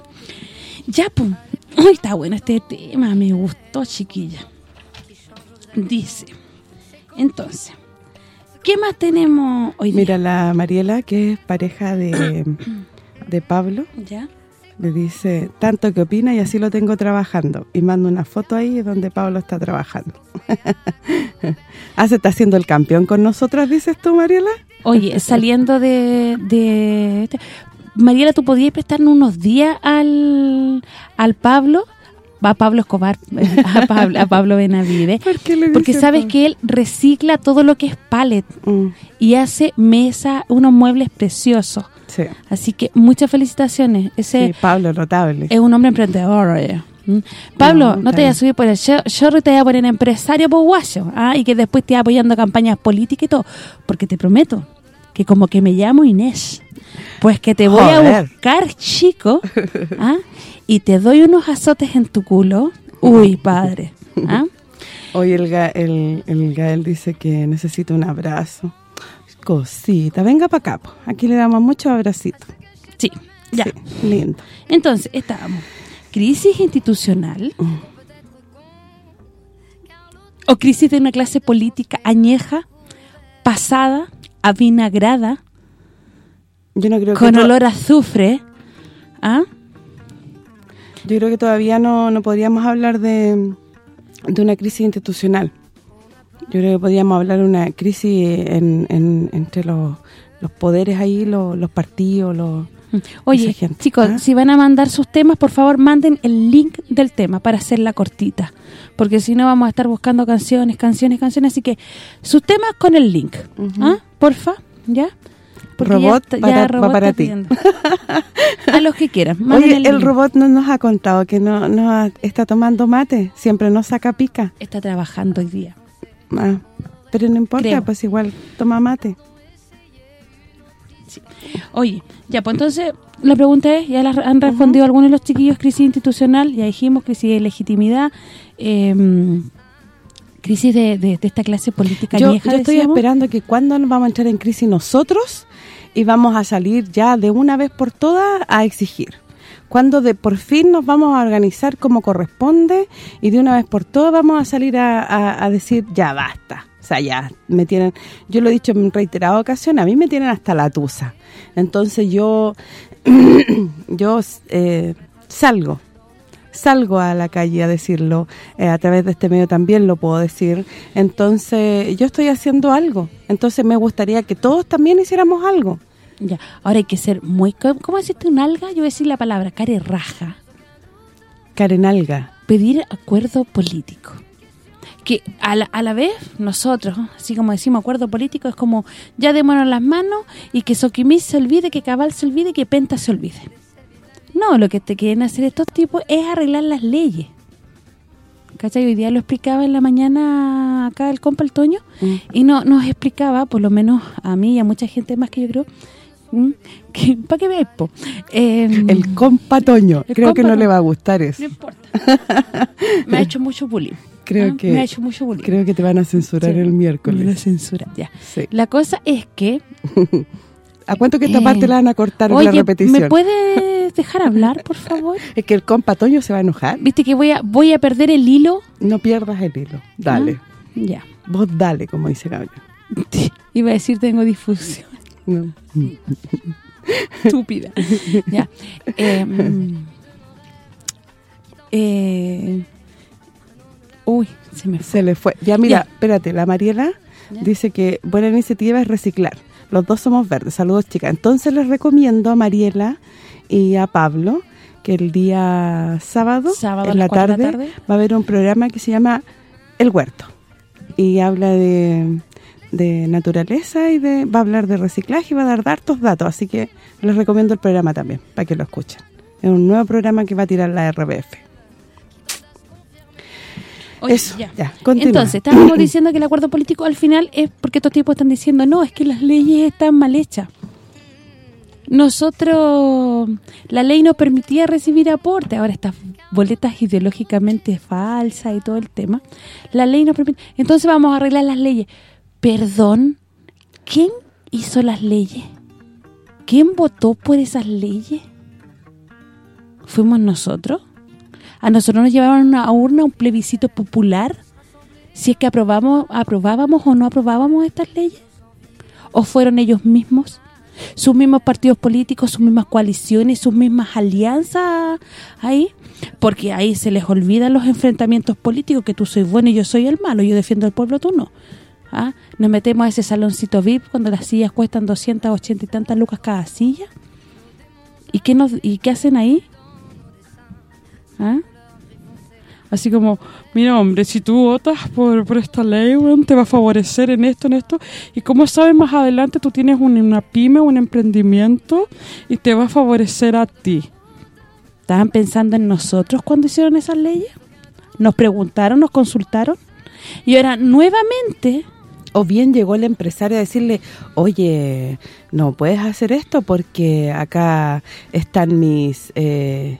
Ya, pues. está bueno este tema. Me gustó, chiquilla. dice, entonces, ¿qué más tenemos hoy día? Mira, la Mariela, que es pareja de, de Pablo, ¿Ya? le dice tanto que opina y así lo tengo trabajando. Y manda una foto ahí donde Pablo está trabajando. ah, se está haciendo el campeón con nosotras, dices tú, Mariela. Oye, saliendo de... de este- Mariela, ¿tú podías prestarnos unos días al, al Pablo? A Pablo Escobar, a Pablo, a Pablo Benavides. ¿Por qué le Porque sabes Pablo? que él recicla todo lo que es pallet Mm, y hace mesa, unos muebles preciosos. sí, Así que muchas felicitaciones. Ese sí, Pablo, notable. es un hombre emprendedor. oye. ¿Mm? Pablo, No, te vayas a subir por el show, shorro y te voy a poner empresario por guayo, ¿ah? y que después te apoyando campañas políticas y todo. Porque te prometo que como que me llamo Inés, pues que te voy a buscar, chico, ¿ah? y te doy unos azotes en tu culo. Uy, padre. ¿ah? Hoy el, Ga- el, el Gael dice que necesita un abrazo. Cosita, venga para acá. po. Aquí le damos muchos abracitos. Sí, ya. Sí, lindo. Entonces, estábamos. Crisis institucional. O crisis de una clase política añeja, pasada, avinagrada, Yo no creo con olor a azufre. ¿Ah? Yo creo que todavía no, no podríamos hablar de, de una crisis institucional. Yo creo que podríamos hablar de una crisis en, en- entre los, los poderes ahí, los, los partidos, los... Oye, Esa gente, chicos, ¿ah? si van a mandar sus temas, por favor, manden el link del tema para hacerla cortita. Porque si no vamos a estar buscando canciones, canciones, canciones. Así que sus temas con el link. ¿Ah? Porfa, ¿ya? Robot para- va Robot para está ti. a los que quieran. Oye, el robot no nos ha contado que no, no ha- está tomando mate, siempre nos saca pica. Está trabajando hoy día. Ah, pero no importa, Creo. pues igual toma mate. Oye, ya, pues entonces la pregunta es, ya la han respondido algunos de los chiquillos, crisis institucional, ya dijimos, crisis de legitimidad, eh, crisis de, de- de esta clase política Yo, añeja, yo estoy decíamos. esperando que cuando nos vamos a entrar en crisis nosotros y vamos a salir ya de una vez por todas a exigir. Cuando de por fin nos vamos a organizar como corresponde y de una vez por todas vamos a salir a, a- decir ya basta. O sea, ya me tienen, yo lo he dicho en reiteradas ocasiones, a mí me tienen hasta la tusa. Entonces yo yo eh, salgo salgo a la calle a decirlo, eh, a través de este medio también lo puedo decir. Entonces, yo estoy haciendo algo. Entonces, me gustaría que todos también hiciéramos algo. Ya, ahora hay que ser muy... ¿Cómo decirte un alga? Yo voy a decir la palabra, care raja. Karen Alga. Pedir acuerdo político. Que a la, a la vez, nosotros, así como decimos acuerdo político, es como ya démonos las manos y que Soquimís se olvide, que Cabal se olvide y que Penta se olvide. No, lo que te quieren hacer estos tipos es arreglar las leyes. ¿Cachai? Hoy día lo explicaba en la mañana acá el compa el Toño Mm. y no nos explicaba, por lo menos a mí y a mucha gente más que yo creo, ¿m? que para que po. Eh, El compa Toño. El Creo que no le va a gustar eso. no importa. Me ha hecho mucho bullying. Creo ¿ah? que Me ha hecho mucho bullying. creo que te van a censurar Sí, el Me miércoles. censura, ya. Sí. La cosa es que... ¿A cuánto que esta eh, parte la van a cortar en Oye, la repetición? ¿me puedes dejar hablar, por favor? Es que el compa Toño se va a enojar. Viste que voy a voy a perder el hilo. No pierdas el hilo. Dale. Ya. Vos dale, como dice Gabriel. Iba a decir tengo difusión. No. Estúpida. ya. Eh, mm, eh, uy, se me fue. Se le fue. Ya, mira, Ya. espérate, la Mariela Ya. dice que buena iniciativa es reciclar. Los dos somos verdes. Saludos, chicas. Entonces les recomiendo a Mariela y a Pablo que el día sábado, Sábado en tarde, la tarde. va a haber un programa que se llama El Huerto. Y habla de, de naturaleza y de va a hablar de reciclaje y va a dar hartos datos. Así que les recomiendo el programa también, para que lo escuchen. Es un nuevo programa que va a tirar la RBF. Oye, Eso, ya, continúa. Entonces, estábamos diciendo que el acuerdo político al final es porque estos tipos están diciendo, no, es que las leyes están mal hechas. Nosotros, la ley nos permitía recibir aporte, ahora estas boletas ideológicamente falsas y todo el tema, la ley nos permite, entonces vamos a arreglar las leyes. Perdón, ¿quién hizo las leyes? ¿Quién votó por esas leyes? ¿Fuimos nosotros? ¿A nosotros nos llevaron a una urna, un plebiscito popular? si es que aprobamos aprobábamos o no aprobábamos estas leyes o fueron ellos mismos sus mismos partidos políticos, sus mismas coaliciones, sus mismas alianzas ahí, porque ahí se les olvidan los enfrentamientos políticos, que tú soy bueno y yo soy el malo, yo defiendo al pueblo, tú no. ¿Ah? Nos metemos a ese saloncito VIP cuando las sillas cuestan 280 y tantas lucas cada silla. ¿Y qué nos y qué hacen ahí? ¿Ah? Así como, mira hombre, si tú votas por, esta ley, te va a favorecer en esto, en esto. Y como sabes, más adelante tú tienes una pyme, un emprendimiento y te va a favorecer a ti. ¿Estaban pensando en nosotros cuando hicieron esas leyes? ¿Nos preguntaron, nos consultaron? Y ahora, nuevamente... O bien llegó el empresario a decirle, oye, no puedes hacer esto porque acá están mis... Eh,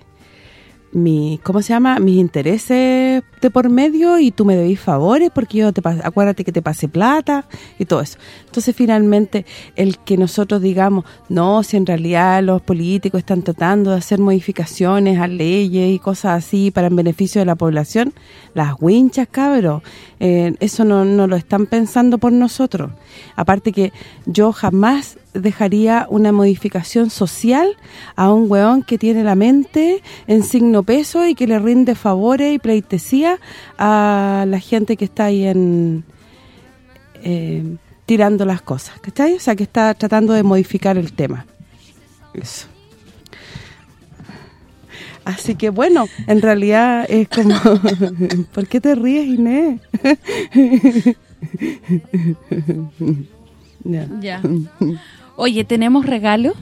mi ¿cómo se llama? mis intereses de por medio y tú me debís favores porque yo te acuérdate que te pasé plata y todo eso. Entonces finalmente el que nosotros digamos, no, si en realidad los políticos están tratando de hacer modificaciones a leyes y cosas así para el beneficio de la población, las winchas, cabros, eh, eso no, no lo están pensando por nosotros. Aparte que yo jamás dejaría una modificación social a un weón que tiene la mente en signo peso y que le rinde favores y pleitesía a la gente que está ahí en eh, tirando las cosas, ¿cachai? O sea, que está tratando de modificar el tema. Eso. Así que bueno, en realidad es como... ¿Por qué te ríes, Inés? ya. Oye, tenemos regalo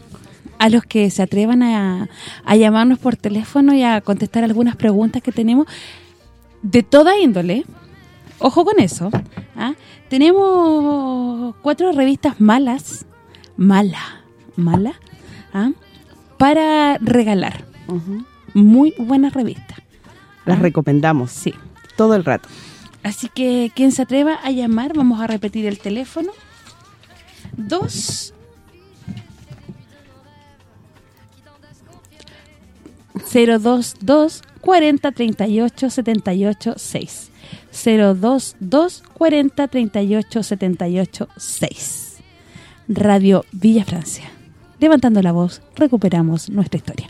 a los que se atrevan a, llamarnos por teléfono y a contestar algunas preguntas que tenemos de toda índole. Ojo con eso. ¿ah? Tenemos cuatro revistas malas, mala, mala, ¿ah? para regalar. Muy buenas revistas. Las ¿ah? recomendamos. Sí. Todo el rato. Así que quien se atreva a llamar, vamos a repetir el teléfono. Dos 022 40 38 78 6. 022 40 38 78 6. Radio Villa Francia. Levantando la voz, recuperamos nuestra historia.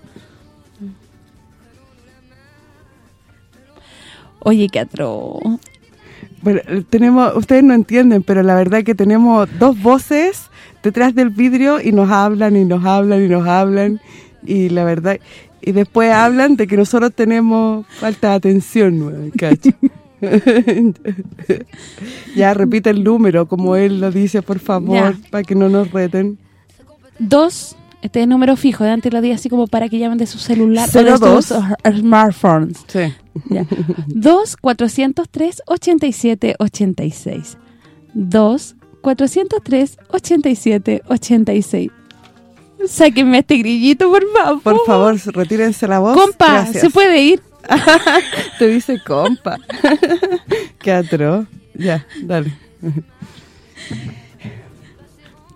Oye, qué atro. Bueno, tenemos, ustedes no entienden, pero la verdad que tenemos dos voces detrás del vidrio y nos hablan y nos hablan y nos hablan y la verdad y después hablan de que nosotros tenemos falta de atención, ya repite el número como él lo dice, por favor, para que no nos reten. Dos, este es número fijo, de antes lo di así como para que llamen de su celular o de sus smartphones. Sí. Ya. 2 403 87 86. 2 403 87 86. Sáquenme este grillito, por favor. Por favor, retírense la voz. Compa, ¿se puede ir? Te dice compa. Qué atro. Ya, dale.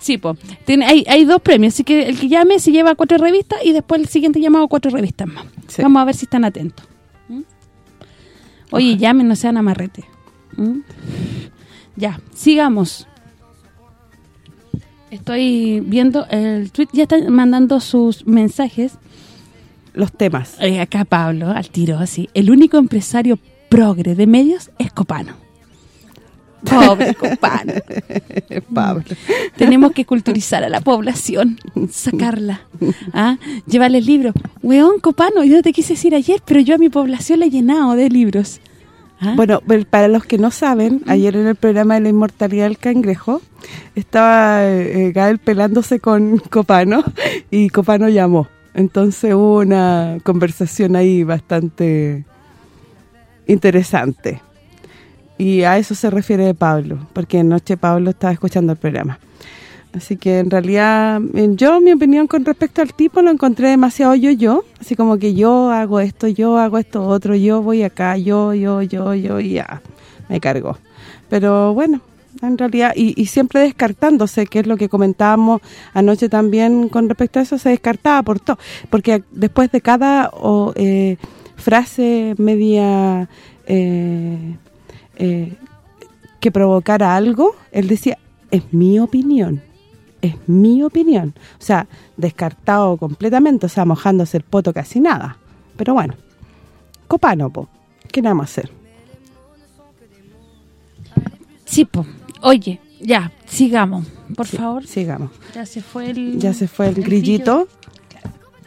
Sí, pues. Hay, hay dos premios, así que el que llame se lleva cuatro revistas y después el siguiente llamado cuatro revistas más. Vamos a ver si están atentos. ¿Mm? Oye, llamen, no sean amarrete. ¿Mm? Ya, sigamos. Estoy viendo el tweet, ya están mandando sus mensajes. Los temas. Eh, acá Pablo, al tiro, así. El único empresario progre de medios es Copano. Pobre Copano. Pablo. Tenemos que culturizar a la población, sacarla, ¿ah? llevarle libros. Weón, Copano, yo te quise decir ayer, pero yo a mi población le he llenado de libros. ¿Ah? Bueno, para los que no saben, ayer en el programa de la inmortalidad del cangrejo, estaba eh, Gael pelándose con Copano y Copano llamó. Entonces hubo una conversación ahí bastante interesante. Y a eso se refiere Pablo, porque anoche Pablo estaba escuchando el programa. Así que en realidad, yo mi opinión con respecto al tipo lo encontré demasiado yo-yo. Así como que yo hago esto, yo hago esto otro, yo voy acá, yo, yo, yo, yo, y ya, me cargó. Pero bueno, en realidad, y, siempre descartándose, que es lo que comentábamos anoche también con respecto a eso, se descartaba por todo. Porque después de cada eh, frase media... Eh, eh, que provocara algo, él decía, es mi opinión, es mi opinión. O sea, descartado completamente, o sea, mojándose el poto casi nada. Pero bueno, copano, po. ¿Qué nada más hacer? Sí, po. Oye, ya, sigamos, por Sí, favor. Sigamos. Ya se fue el... Ya se fue el, el grillito.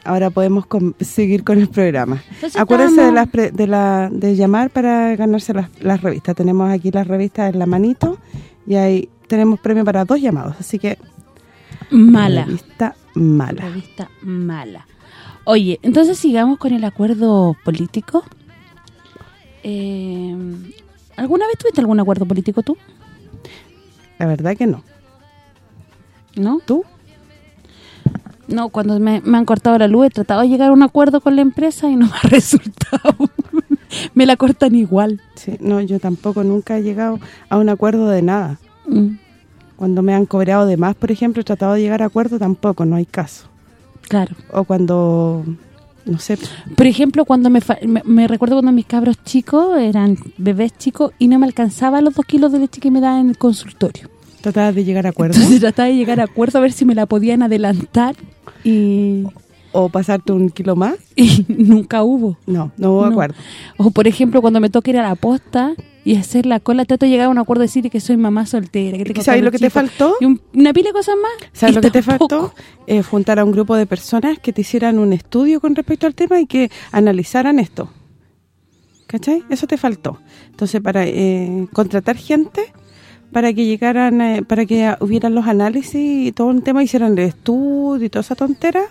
Ahora podemos seguir con el programa. Entonces Acuérdense de, las pre- de, la, de llamar para ganarse las, las revistas. Tenemos aquí las revistas en la manito y ahí tenemos premio para dos llamados. Así que, Mala. revista mala. Revista mala. Oye, entonces sigamos con el acuerdo político. Eh, ¿Alguna vez tuviste algún acuerdo político tú? La verdad que no. ¿No? ¿Tú? No, cuando me, me han cortado la luz he tratado de llegar a un acuerdo con la empresa y no me ha resultado. me la cortan igual. Sí, no, yo tampoco nunca he llegado a un acuerdo de nada. Mm, Cuando me han cobrado de más, por ejemplo, he tratado de llegar a acuerdo, tampoco, no hay caso. claro. O cuando, no sé, Por ejemplo, cuando me, fa- me, me recuerdo cuando mis cabros chicos eran bebés chicos y no me alcanzaba los dos kilos de leche que me daban en el consultorio. Tratabas de llegar a acuerdo. Entonces trataba de llegar a acuerdo a ver si me la podían adelantar y, o pasarte un kilo más. y nunca hubo. No, no hubo No. acuerdo. O por ejemplo, cuando me toca ir a la posta y hacer la cola, trato de llegar a un acuerdo de decir que soy mamá soltera, que tengo ¿Sabes lo que te faltó? Y un- una pila de cosas más. ¿Sabes lo que te faltó? Eh, juntar a un grupo de personas que te hicieran un estudio con respecto al tema y que analizaran esto. ¿Cachai? Eso te faltó. Entonces, para eh, contratar gente para que llegaran, eh, para que hubieran los análisis y todo un tema, hicieran el estudio y toda esa tontera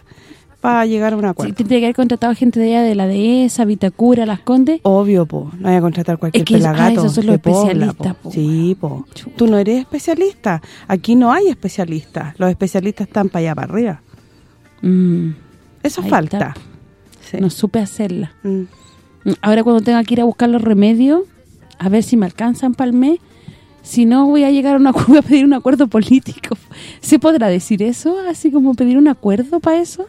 para llegar a un Sí, acuerdo. tendría que haber contratado gente de allá de la dehesa, Vitacura, Las Condes. Obvio, po. No voy a contratar cualquier Es que eso- ah, pelagato esos son los Pobla, especialistas, po. po. Sí, po. Chuta. Tú no eres especialista. Aquí no hay especialistas. Los especialistas están para allá, para arriba. Mm, Eso Ahí falta. Sí. No supe hacerla. Mm. Ahora cuando tenga que ir a buscar los remedios, a ver si me alcanzan para el mes, si no voy a llegar a, una, voy a pedir un acuerdo político. ¿Se podrá decir eso? Así como pedir un acuerdo para eso.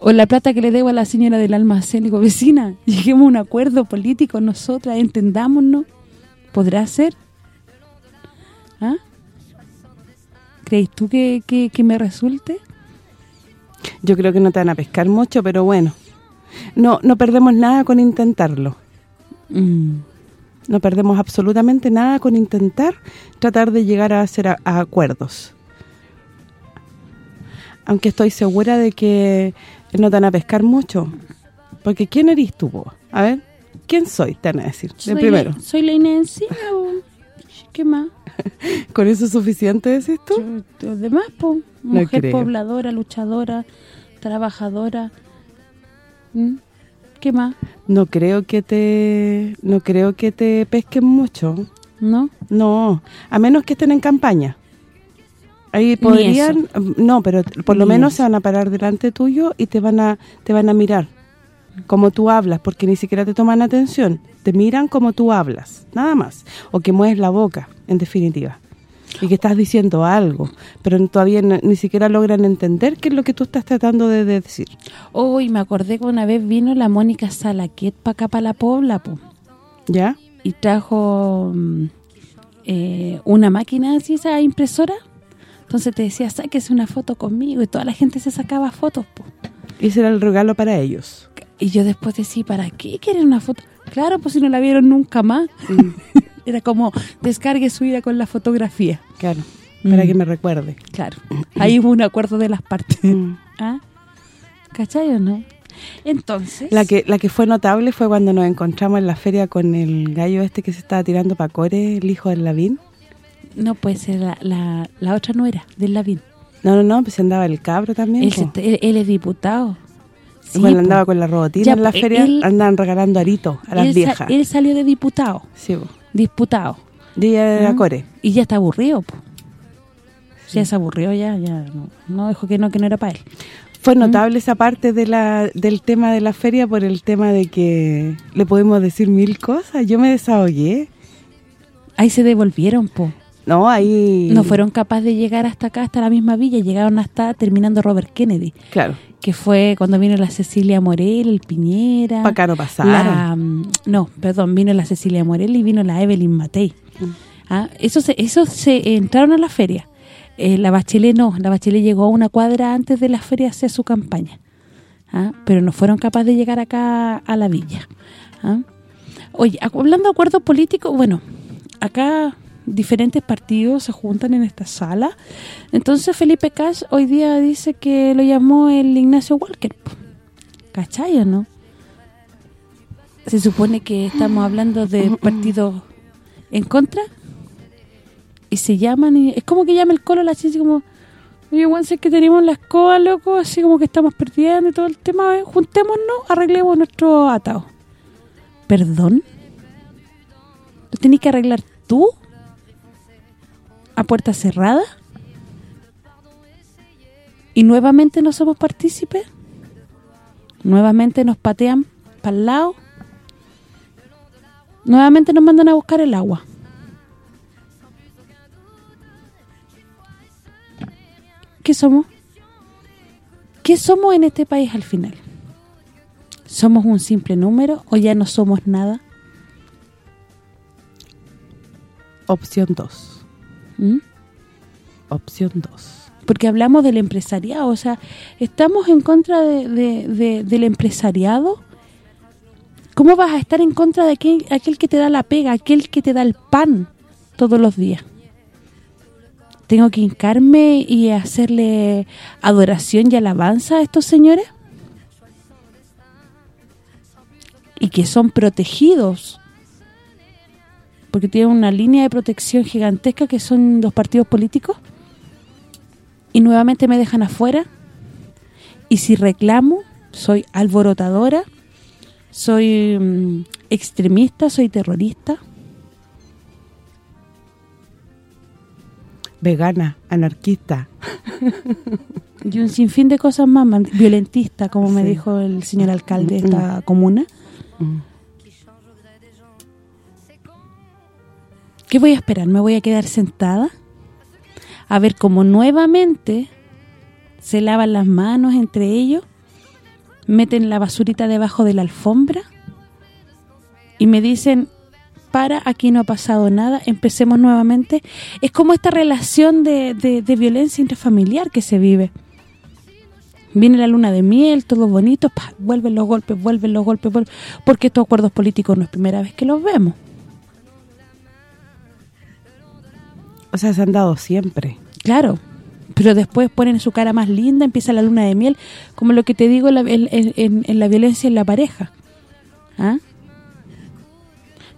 O la plata que le debo a la señora del almacén, digo, vecina, lleguemos a un acuerdo político nosotras, entendámonos. ¿Podrá ser? ¿Ah? ¿Crees tú que, que, que me resulte? Yo creo que no te van a pescar mucho, pero bueno. No no perdemos nada con intentarlo. Mm. No perdemos absolutamente nada con intentar tratar de llegar a hacer a- a acuerdos. Aunque estoy segura de que no te van a pescar mucho. Porque ¿quién eres tú, vos? A ver, ¿quién soy? Te van a decir, de Soy primero. La, soy la. ¿Qué más? ¿Con eso es suficiente, decís tú? Yo- Los demás, po. Mujer pobladora, luchadora, trabajadora. ¿Mm? ¿Qué más? No creo que te no creo que te pesquen mucho. ¿No? No, a menos que estén en campaña. Ahí podrían, no, pero por lo menos eso. se van a parar delante tuyo y te van a te van a mirar como tú hablas, porque ni siquiera te toman atención. Te miran como tú hablas, nada más. O que mueves la boca, en definitiva. Y que estás diciendo algo, pero todavía no- ni siquiera logran entender qué es lo que tú estás tratando de, de decir. Hoy me acordé que una vez vino la Mónica Salaquet para acá, para la Pobla, po. ¿Ya? Y trajo mm, eh, una máquina así, esa impresora. Entonces te decía, sáquese una foto conmigo. Y toda la gente se sacaba fotos, po. Y ese era el regalo para ellos. Y yo después decía, ¿para qué quieren una foto? Claro, pues si no la vieron nunca más. Era como, descargue su ida con la fotografía. Claro, para Mm. que me recuerde. Claro. Ahí hubo un acuerdo de las partes. Mm. ¿Ah? ¿Cachai o no? Entonces... La que la que fue notable fue cuando nos encontramos en la feria con el gallo este que se estaba tirando para core, el hijo del Lavín. No puede ser, la, la, la otra no era, del Lavín. No, no, no, pues andaba el cabro también. Él es diputado. Sí, Cuando po. andaba con la robotina Ya, en la feria, él- andaban regalando aritos a las él, sa- viejas. él salió de diputado, Sí, po. Día de la ¿Ah? core. Y ya está aburrido, po. Ya se aburrió, ya, ya no, no dijo que no, que no era para él. Fue notable esa parte de la del tema de la feria por el tema de que le podemos decir mil cosas. Yo me desahogué. Ahí se devolvieron, po. No, ahí... No fueron capaces de llegar hasta acá, hasta la misma villa. Llegaron hasta terminando Robert Kennedy. Claro, que fue cuando vino la Cecilia Morel, el Piñera. para acá no pasaron. la, no, perdón, vino la Cecilia Morel y vino la Evelyn Matei. Mm. ¿Ah? Eso se, eso se entraron a la feria. Eh, la Bachelet no, la Bachelet llegó a una cuadra antes de la feria a hacer su campaña. ¿Ah? Pero no fueron capaces de llegar acá a la villa. ¿Ah? Oye, hablando de acuerdos políticos, bueno, acá diferentes partidos se juntan en esta sala. Entonces Felipe Cash hoy día dice que lo llamó el Ignacio Walker. ¿Cachai no? Se supone que estamos hablando de partidos en contra y se llaman y es como que llama el colo la chica como oye, Juan, sé que tenemos la escoba, loco, así como que estamos perdiendo y todo el tema, juntémonos, arreglemos nuestro atado. ¿Perdón? ¿Lo tenés que arreglar tú? ¿A puerta cerrada? ¿Y nuevamente no somos partícipes? ¿Nuevamente nos patean para el lado? ¿Nuevamente nos mandan a buscar el agua? ¿Qué somos? ¿Qué somos en este país al final? ¿Somos un simple número o ya no somos nada? Opción 2. ¿Mm? Opción 2. Porque hablamos del empresariado, o sea, ¿estamos en contra de, del empresariado? ¿Cómo vas a estar en contra de aquel, aquel que te da la pega, aquel que te da el pan todos los días? ¿Tengo que hincarme y hacerle adoración y alabanza a estos señores? Y que son protegidos porque tienen una línea de protección gigantesca que son los partidos políticos y nuevamente me dejan afuera y si reclamo soy alborotadora soy mm, extremista, soy terrorista vegana, anarquista. y un sinfín de cosas más, violentista, como me dijo el señor alcalde de esta mm. comuna. Mm. ¿Qué voy a esperar? ¿Me voy a quedar sentada? A ver cómo nuevamente se lavan las manos entre ellos, meten la basurita debajo de la alfombra y me dicen para, aquí no ha pasado nada, empecemos nuevamente. Es como esta relación de, violencia intrafamiliar que se vive. Viene la luna de miel, todo bonito, vuelven los golpes, vuelven los golpes, porque estos acuerdos políticos no es primera vez que los vemos. O sea, se han dado siempre. Claro, pero después ponen su cara más linda, empieza la luna de miel, como lo que te digo en, la violencia en la pareja. ¿Ah?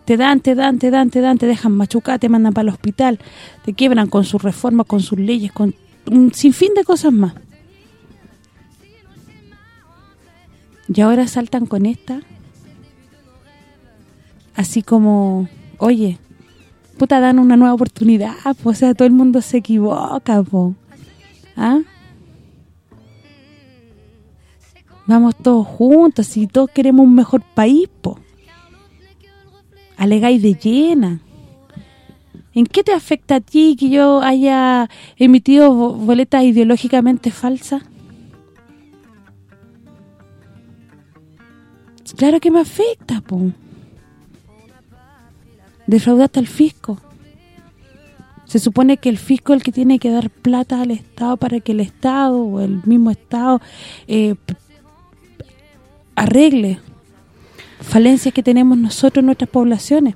te dan, te dan, te dan, te dan, te dejan machucar, te mandan para el hospital, te quiebran con sus reformas, con sus leyes, con un sinfín de cosas más. Y ahora saltan con esta, así como, oye, puta, dan una nueva oportunidad, pues, o sea, todo el mundo se equivoca, po. ¿Ah? Vamos todos juntos y todos queremos un mejor país, po alegáis de llena. ¿En qué te afecta a ti que yo haya emitido boletas ideológicamente falsas? Claro que me afecta, po. Defraudaste al fisco. Se supone que el fisco es el que tiene que dar plata al Estado para que el Estado o el mismo Estado eh, arregle falencias que tenemos nosotros en nuestras poblaciones.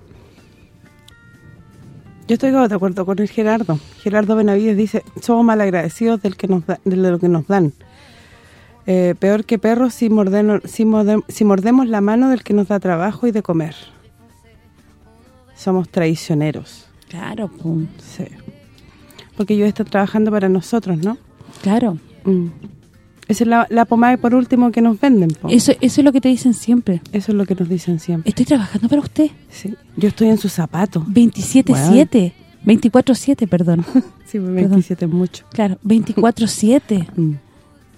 Yo estoy de acuerdo con el Gerardo. Gerardo Benavides dice, somos malagradecidos del que nos de lo que nos dan. Eh, peor que perros si, si mordemos la mano del que nos da trabajo y de comer. Somos traicioneros. Claro, pum. Sí. Porque ellos están trabajando para nosotros, ¿no? Claro. Mm. Esa es la, la pomada por último que nos venden. Eso eso es lo que te dicen siempre. Eso es lo que nos dicen siempre. Estoy trabajando para usted. Sí. Yo estoy en sus zapatos. 27-7. 24-7, perdón. sí, 27 es mucho. Claro, 24-7. Mm.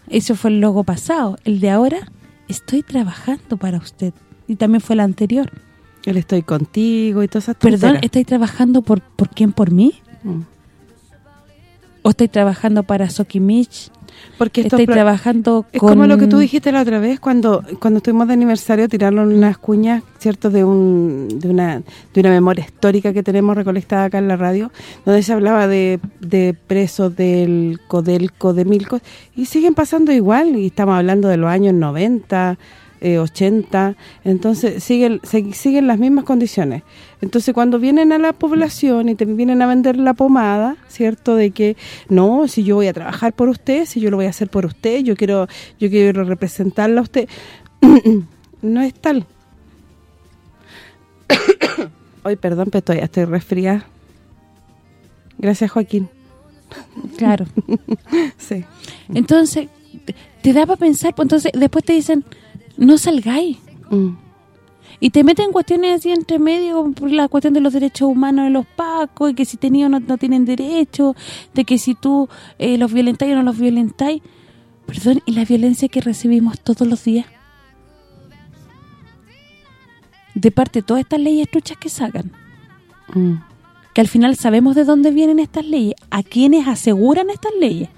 Eso fue el logo pasado. El de ahora, estoy trabajando para usted. Y también fue el anterior. El estoy contigo y todas esas Perdón, ¿estoy trabajando por por quién? ¿Por mí? Mm. o estáis trabajando para Sokimich, Porque estáis pro- trabajando Es con... como lo que tú dijiste la otra vez cuando cuando estuvimos de aniversario tiraron unas cuñas, ¿cierto? De un de una de una memoria histórica que tenemos recolectada acá en la radio, donde se hablaba de, de presos del Codelco de Milcos y siguen pasando igual y estamos hablando de los años 90, eh, 80, entonces siguen se- siguen las mismas condiciones. Entonces cuando vienen a la población y te vienen a vender la pomada, ¿cierto? De que no, si yo voy a trabajar por usted, si yo lo voy a hacer por usted, yo quiero yo quiero representarla a usted. no es tal. Ay, perdón, pero todavía estoy resfriada. Gracias, Joaquín. Claro. Sí. Entonces, te- te da para pensar, pues entonces después te dicen, no salgáis. Mm. Y te meten cuestiones así entre medio, por la cuestión de los derechos humanos de los pacos, y que si tenían o no, no tienen derecho, de que si tú eh, los violentáis o no los violentáis. Perdón, ¿y la violencia que recibimos todos los días? De parte de todas estas leyes truchas que sacan. Mm. Que al final sabemos de dónde vienen estas leyes, a quienes aseguran estas leyes.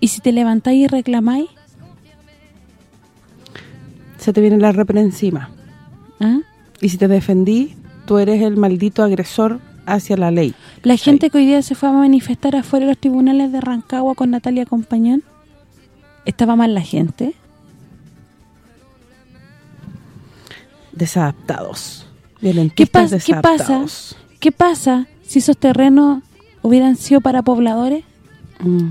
Y si te levantáis y reclamáis, Se te viene la repre encima. ¿ah? Y si te defendí, tú eres el maldito agresor hacia la ley. La gente que hoy día se fue a manifestar afuera de los tribunales de Rancagua con Natalia Compañón, ¿estaba mal la gente? Desadaptados. ¿Qué, Violentistas pas- ¿Qué pasa? desadaptados. ¿Qué pasa si esos terrenos hubieran sido para pobladores? Mm.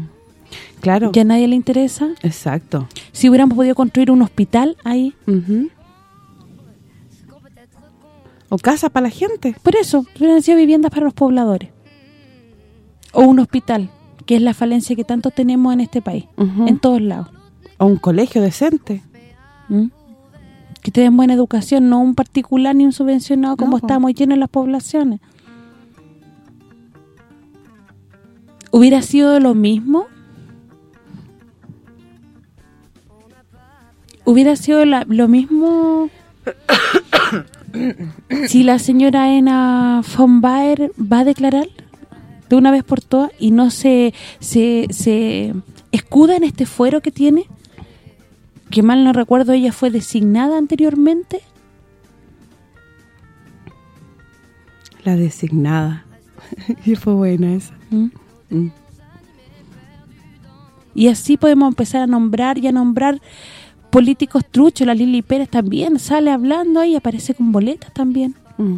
Claro. ¿Que a nadie le interesa? Exacto. Si hubiéramos podido construir un hospital ahí. O casa para la gente. Por eso, hubieran sido viviendas para los pobladores. O un hospital, que es la falencia que tanto tenemos en este país, en todos lados. O un colegio decente. ¿Mm? Que te den buena educación, no un particular ni un subvencionado como No, estamos llenos en las poblaciones. ¿Hubiera sido lo mismo? ¿Hubiera sido la- lo mismo si la señora Ena von Baer va a declarar de una vez por todas y no se, se, se escuda en este fuero que tiene? que mal no recuerdo ella fue designada anteriormente La designada. y fue buena esa. ¿Mm? Mm. y así podemos empezar a nombrar y a nombrar políticos truchos, la Lili Pérez también sale hablando ahí, aparece con boletas también Mm.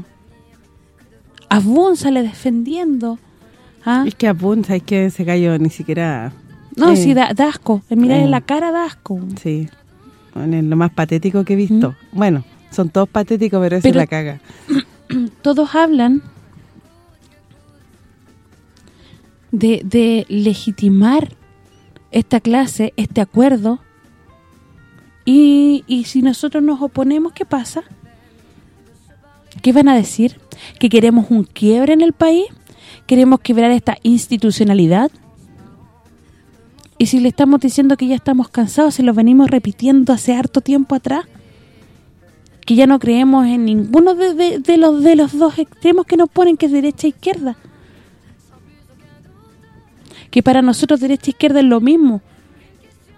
Abun sale defendiendo ¿ah? Es que apunta, es que ese gallo ni siquiera... no, eh, sí, da, da asco, mirar Eh. en la cara da asco Sí. Bueno, es lo más patético que he visto. Bueno, son todos patéticos, pero ese Pero- la caga. todos hablan de, de legitimar esta clase, este acuerdo, y, y si nosotros nos oponemos, ¿qué pasa? ¿Qué van a decir? ¿Que queremos un quiebre en el país? ¿Queremos quebrar esta institucionalidad? Y si le estamos diciendo que ya estamos cansados, se lo venimos repitiendo hace harto tiempo atrás, que ya no creemos en ninguno de, de- de los de los dos extremos que nos ponen, que es derecha e izquierda. Que para nosotros derecha e izquierda es lo mismo.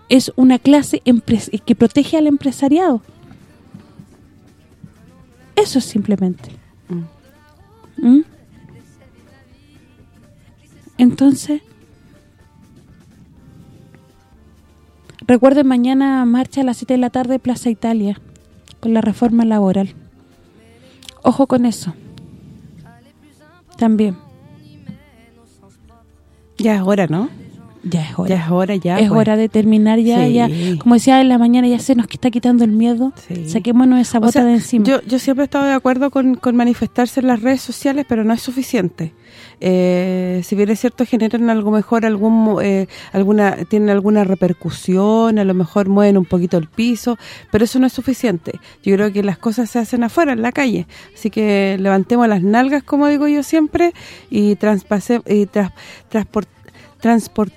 Es una clase que protege al empresariado. Eso es simplemente. ¿Mm? Entonces, recuerden mañana marcha a las 7 de la tarde Plaza Italia por la reforma laboral. Ojo con eso. También. Ya es hora, ¿no? Ya es hora. Ya es hora, ya. es pues. hora de terminar ya, Sí. ya. Como decía en la mañana, ya se nos está quitando el miedo. Sí. Saquémonos esa O bota sea, de encima. Yo, yo siempre he estado de acuerdo con, con manifestarse en las redes sociales, pero no es suficiente. Eh, si bien es cierto, generan algo mejor, algún eh, alguna tienen alguna repercusión, a lo mejor mueven un poquito el piso, pero eso no es suficiente. Yo creo que las cosas se hacen afuera, en la calle. Así que levantemos las nalgas, como digo yo siempre, y y tras, transport, transport,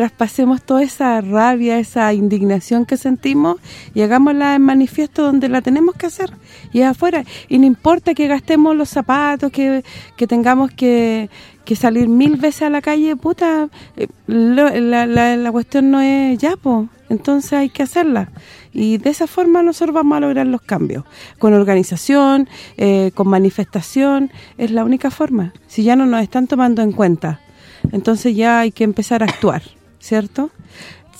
traspasemos toda esa rabia, esa indignación que sentimos y hagámosla en manifiesto donde la tenemos que hacer, y es afuera. Y no importa que gastemos los zapatos, que, que tengamos que, que salir mil veces a la calle, puta, eh, la, la, cuestión no es ya, po. entonces hay que hacerla. Y de esa forma nosotros vamos a lograr los cambios. Con organización, eh, con manifestación, es la única forma. Si ya no nos están tomando en cuenta, entonces ya hay que empezar a actuar, ¿cierto?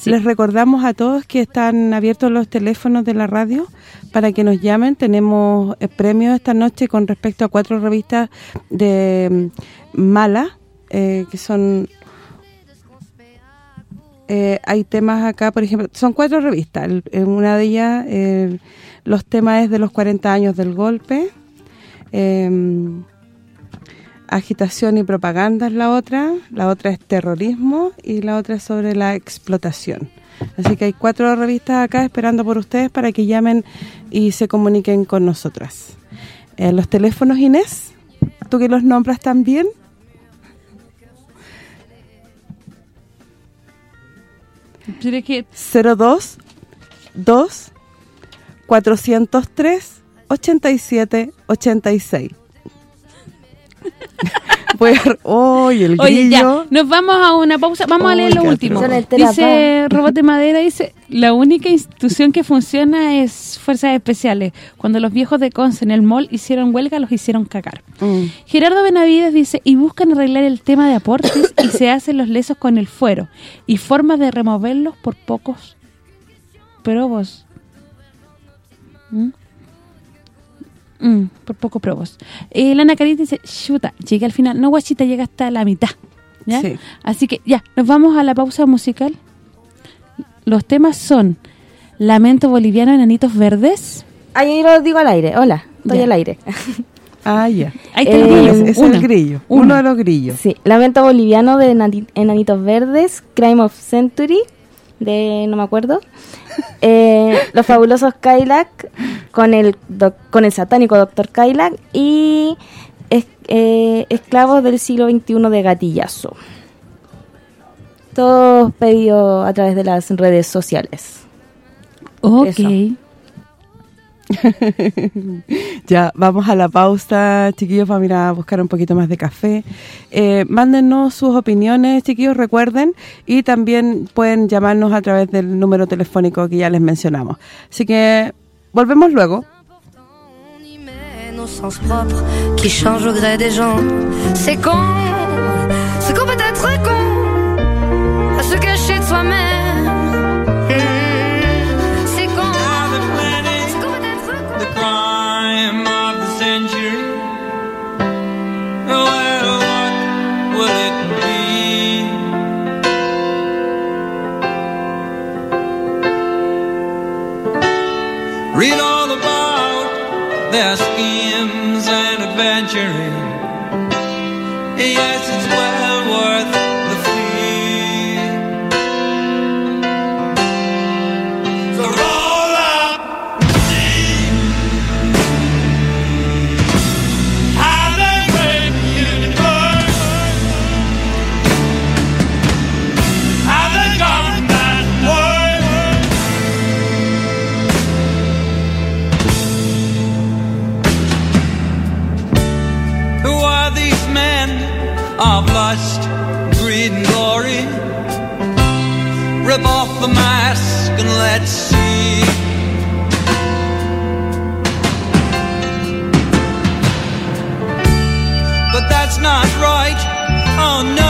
Les recordamos a todos que están abiertos los teléfonos de la radio para que nos llamen. Tenemos eh, premios esta noche con respecto a cuatro revistas de mm, Mala, eh, que son... Eh, hay temas acá, por ejemplo, son cuatro revistas. En una de ellas, los temas es de los 40 años del golpe. Agitación y propaganda es la otra, la otra es terrorismo y la otra es sobre la explotación. Así que hay cuatro revistas acá esperando por ustedes para que llamen y se comuniquen con nosotras. Eh, los teléfonos, Inés, tú que los nombras también. que 02 2 403 87 86 pues, oh, el grillo. Oye, ya, nos vamos a una pausa. Vamos a leer lo último. Dice Robot de Madera, dice, la única institución que funciona es Fuerzas Especiales. Cuando los viejos de Conce en el mall hicieron huelga, los hicieron cagar. Mm. Gerardo Benavides dice, y buscan arreglar el tema de aportes y se hacen los lesos con el fuero. Y formas de removerlos por pocos probos. ¿Mm? Mm, por poco probos. Eh, Lana Carita dice, chuta, llegué al final. No, guachita, llega hasta la mitad. ¿ya? Así que ya, nos vamos a la pausa musical. Los temas son Lamento Boliviano, Enanitos Verdes. Ahí lo digo al aire. Hola, estoy al aire. Ah, ya. Ahí está el grillo. Es, el grillo. Uno. de los grillos. Sí, Lamento Boliviano de Enanitos Verdes, Crime of Century, de no me acuerdo. Eh, los fabulosos Kylac con el con el satánico Doctor Kylac y eh, Esclavos del siglo XXI de Gatillazo. Todos pedidos a través de las redes sociales. Ok. ya, vamos a la pausa, chiquillos, vamos a ir a buscar un poquito más de café. Eh, mándenos sus opiniones, chiquillos, recuerden, y también pueden llamarnos a través del número telefónico que ya les mencionamos. Así que volvemos luego. Their schemes and adventuring. Yes, it's well let's see. But that's not right. Oh no,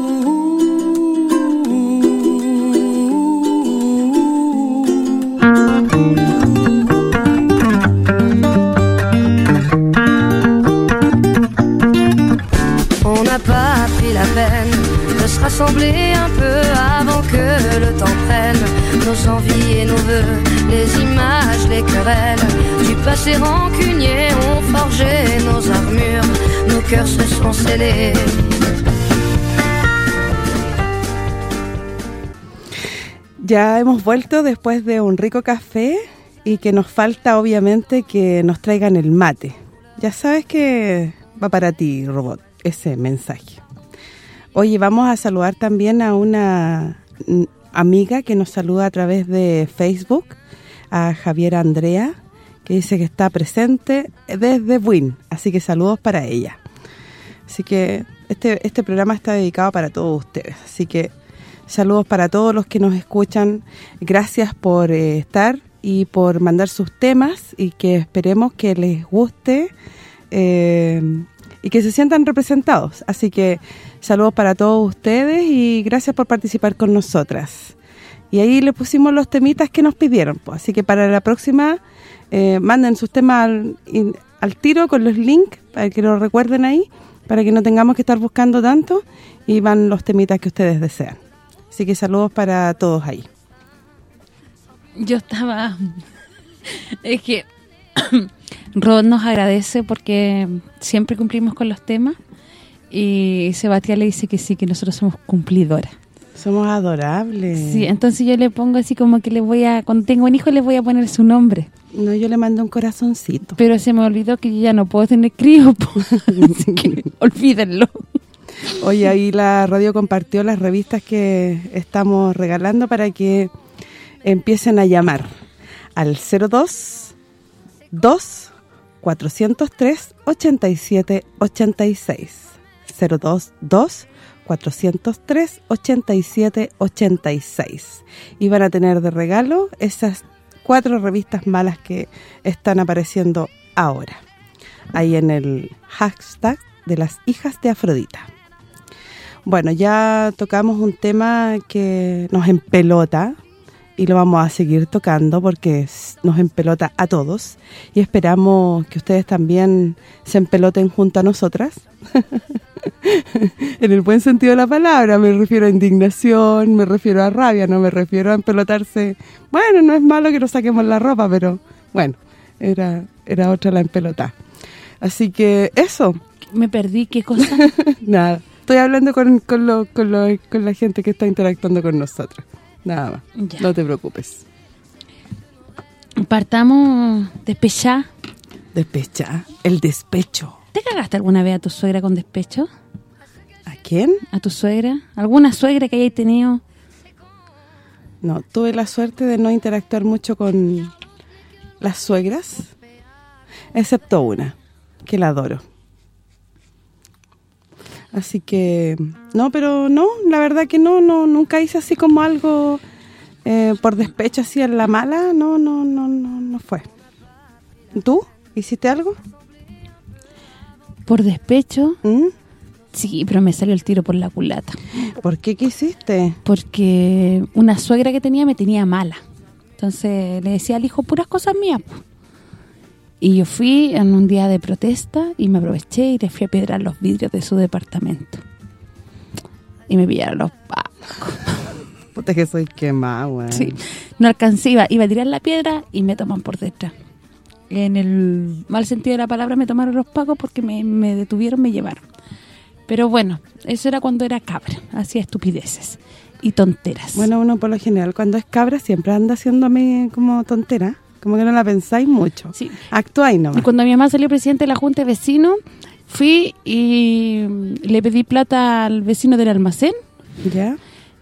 Querelles du passé rancunier ont forgé nos armures, nos cœurs se sont scellés. Ya hemos vuelto después de un rico café y que nos falta obviamente que nos traigan el mate. Ya sabes que va para ti, robot, ese mensaje. Oye, vamos a saludar también a una amiga que nos saluda a través de Facebook, a Javiera Andrea, que dice que está presente desde Buin, así que saludos para ella. Así que este, este programa está dedicado para todos ustedes, así que saludos para todos los que nos escuchan. Gracias por eh, estar y por mandar sus temas y que esperemos que les guste eh, y que se sientan representados. Así que saludos para todos ustedes y gracias por participar con nosotras. Y ahí le pusimos los temitas que nos pidieron. pues. Así que para la próxima eh, manden sus temas al, in- al tiro con los links para que lo recuerden ahí, para que no tengamos que estar buscando tanto y van los temitas que ustedes desean. Así que saludos para todos ahí. Yo estaba... Es que Rod nos agradece porque siempre cumplimos con los temas y Sebastián le dice que sí, que nosotros somos cumplidoras. Somos adorables. Sí, entonces yo le pongo así como que le voy a... Cuando tengo un hijo le voy a poner su nombre. No, yo le mando un corazoncito. Pero se me olvidó que yo ya no puedo tener crío, así que olvídenlo. Oye, ahí la radio compartió las revistas que estamos regalando para que empiecen a llamar al 02 2 403 87 86 02 2 403 87 86 y van a tener de regalo esas cuatro revistas malas que están apareciendo ahora ahí en el hashtag de las hijas de Afrodita. Bueno, ya tocamos un tema que nos empelota y lo vamos a seguir tocando porque nos empelota a todos y esperamos que ustedes también se empeloten junto a nosotras. en el buen sentido de la palabra, me refiero a indignación, me refiero a rabia, no me refiero a empelotarse. Bueno, no es malo que nos saquemos la ropa, pero bueno, era era otra la empelota. Así que eso, Me perdí, ¿qué cosa? nada. Estoy hablando con, con, lo- con, lo- con la gente que está interactuando con nosotros. Nada más. Ya. No te preocupes. Partamos despechá. Despecha. El despecho. ¿Te cagaste alguna vez a tu suegra con despecho? ¿A quién? ¿A tu suegra? ¿Alguna suegra que hayáis tenido? No, tuve la suerte de no interactuar mucho con las suegras, excepto una, que la adoro. Así que, no, pero no, la verdad que no, no nunca hice así como algo eh, por despecho así en la mala, no, no, no, no, no fue. ¿Tú? ¿Hiciste algo? ¿Por despecho? ¿Mm? Sí, pero me salió el tiro por la culata. ¿Por qué? ¿Qué hiciste? Porque una suegra que tenía me tenía mala. Entonces le decía al hijo puras cosas mías. Y yo fui en un día de protesta y me aproveché y le fui a piedrar los vidrios de su departamento. Y me pillaron los pacos. Puta que soy quemada, weón. Sí, no alcancé, iba, iba a tirar la piedra y me toman por detrás. En el mal sentido de la palabra me tomaron los pacos porque me, me detuvieron, me llevaron. Pero bueno, eso era cuando era cabra, hacía estupideces y tonteras. Bueno, uno por lo general cuando es cabra siempre anda mí como tontera. Como que no la pensáis mucho. Sí. Actuáis nomás. Y cuando mi mamá salió presidente de la Junta de Vecinos, fui y le pedí plata al vecino del almacén. ¿Ya?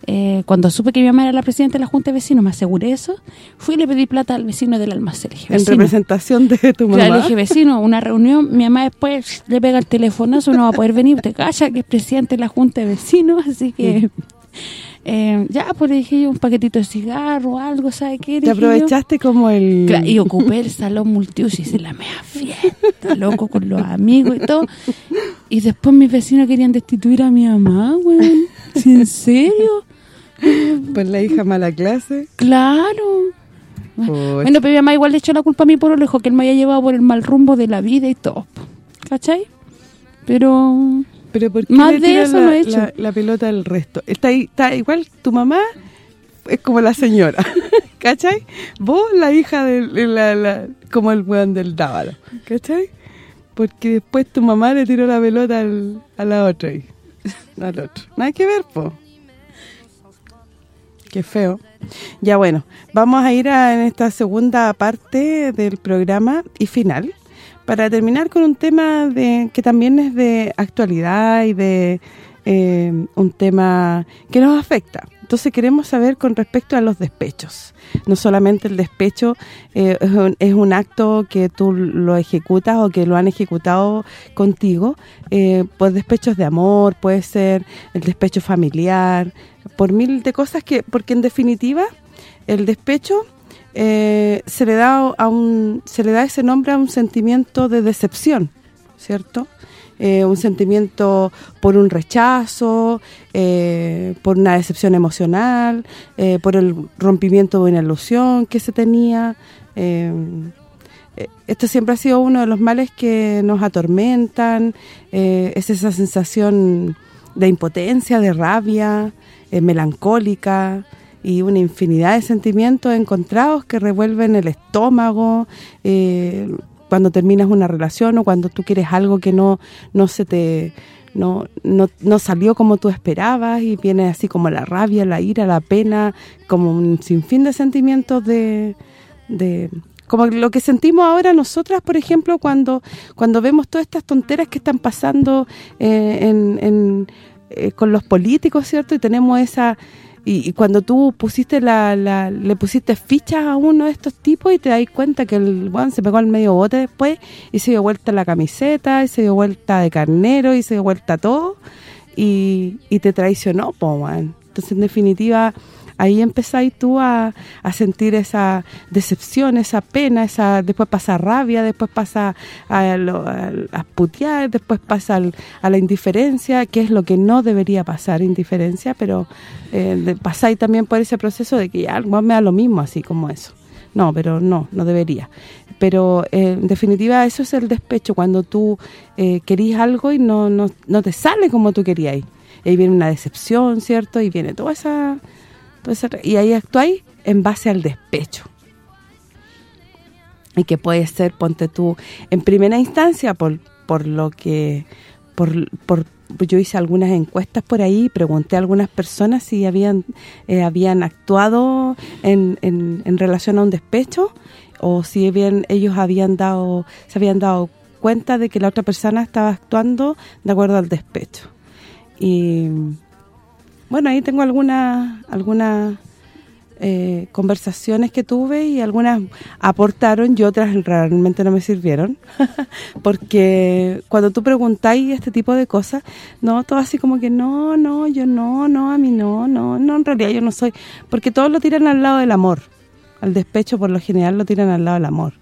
Eh, cuando supe que mi mamá era la presidenta de la Junta de Vecinos, me aseguré eso, fui y le pedí plata al vecino del almacén. Dije, En representación de tu mamá. Claro, le dije, vecino, una reunión, mi mamá después le pega el telefonazo, no va a poder venir, usted calla, que es presidente de la Junta de Vecinos, así que... eh, ya, pues le dije yo un paquetito de cigarro, algo, ¿sabe qué? Te yo. aprovechaste como el... Y ocupé el salón multiuso y hice la mea fiesta, loco, con los amigos y todo. Y después mis vecinos querían destituir a mi mamá, güey. ¿Sí, ¿En serio? Pues la hija mala clase. Claro. Bueno, pero mi mamá igual le echó la culpa a mí por lo lejos, que él me había llevado por el mal rumbo de la vida y todo. ¿Cachai? Pero... Pero ¿por qué más le de eso la, no he hecho. La, la pelota al resto? Está, ahí- está igual tu mamá es como la señora, ¿cachai? Vos la hija de, de la, la- como el weón del dábalo, ¿cachai? Porque después tu mamá le tiró la pelota al, a la otra y al otro. Nada que ver, po. Qué feo. Ya bueno, vamos a ir a, en esta segunda parte del programa y final para terminar con un tema de que también es de actualidad y de eh, un tema que nos afecta. Entonces queremos saber con respecto a los despechos. No solamente el despecho eh, es, un, acto que tú lo ejecutas o que lo han ejecutado contigo, eh, pues despechos de amor, puede ser el despecho familiar, por mil de cosas que, porque en definitiva el despecho eh, se le da a un se le da ese nombre a un sentimiento de decepción, ¿cierto? Eh, un sentimiento por un rechazo, eh, por una decepción emocional, por el rompimiento de una ilusión que se tenía. esto siempre ha sido uno de los males que nos atormentan, es esa sensación de impotencia, de rabia, melancólica y una infinidad de sentimientos encontrados que revuelven el estómago eh, cuando terminas una relación o cuando tú quieres algo que no no se te no, no, no salió como tú esperabas y viene así como la rabia, la ira, la pena, como un sinfín de sentimientos de, de como lo que sentimos ahora nosotras, por ejemplo, cuando cuando vemos todas estas tonteras que están pasando eh, en, en, eh, con los políticos, ¿cierto? Y tenemos esa y, y cuando tú pusiste la, la, le pusiste fichas a uno de estos tipos y te das cuenta que el weón se pegó al medio bote después y se dio vuelta la camiseta y se dio vuelta de carnero y se dio vuelta todo y, y te traicionó, po. Entonces, en definitiva, ahí empezáis tú a, a, sentir esa decepción, esa pena, esa después pasa rabia, después pasa a, putear, después pasa a la indiferencia, que es lo que no debería pasar, indiferencia, pero eh, pasáis también por ese proceso de que ya me da lo mismo, así como eso. No, pero no, no debería. Pero eh, en definitiva eso es el despecho, cuando tú eh, querís algo y no, no, no te sale como tú querías. Ahí viene una decepción, ¿cierto? Y viene toda esa y ahí actuáis en base al despecho. Y que puede ser, ponte tú, en primera instancia, por, por lo que... por, yo hice algunas encuestas por ahí pregunté a algunas personas si habían eh, habían actuado en, en, relación a un despecho o si bien ellos habían dado se habían dado cuenta de que la otra persona estaba actuando de acuerdo al despecho. Y bueno, ahí tengo algunas algunas eh, conversaciones que tuve y algunas aportaron y otras realmente no me sirvieron. Porque cuando tú preguntáis este tipo de cosas, no, todo así como que no, no, yo no, no, a mí no, no, no, en realidad yo no soy. Porque todos lo tiran al lado del amor. Al despecho por lo general lo tiran al lado del amor.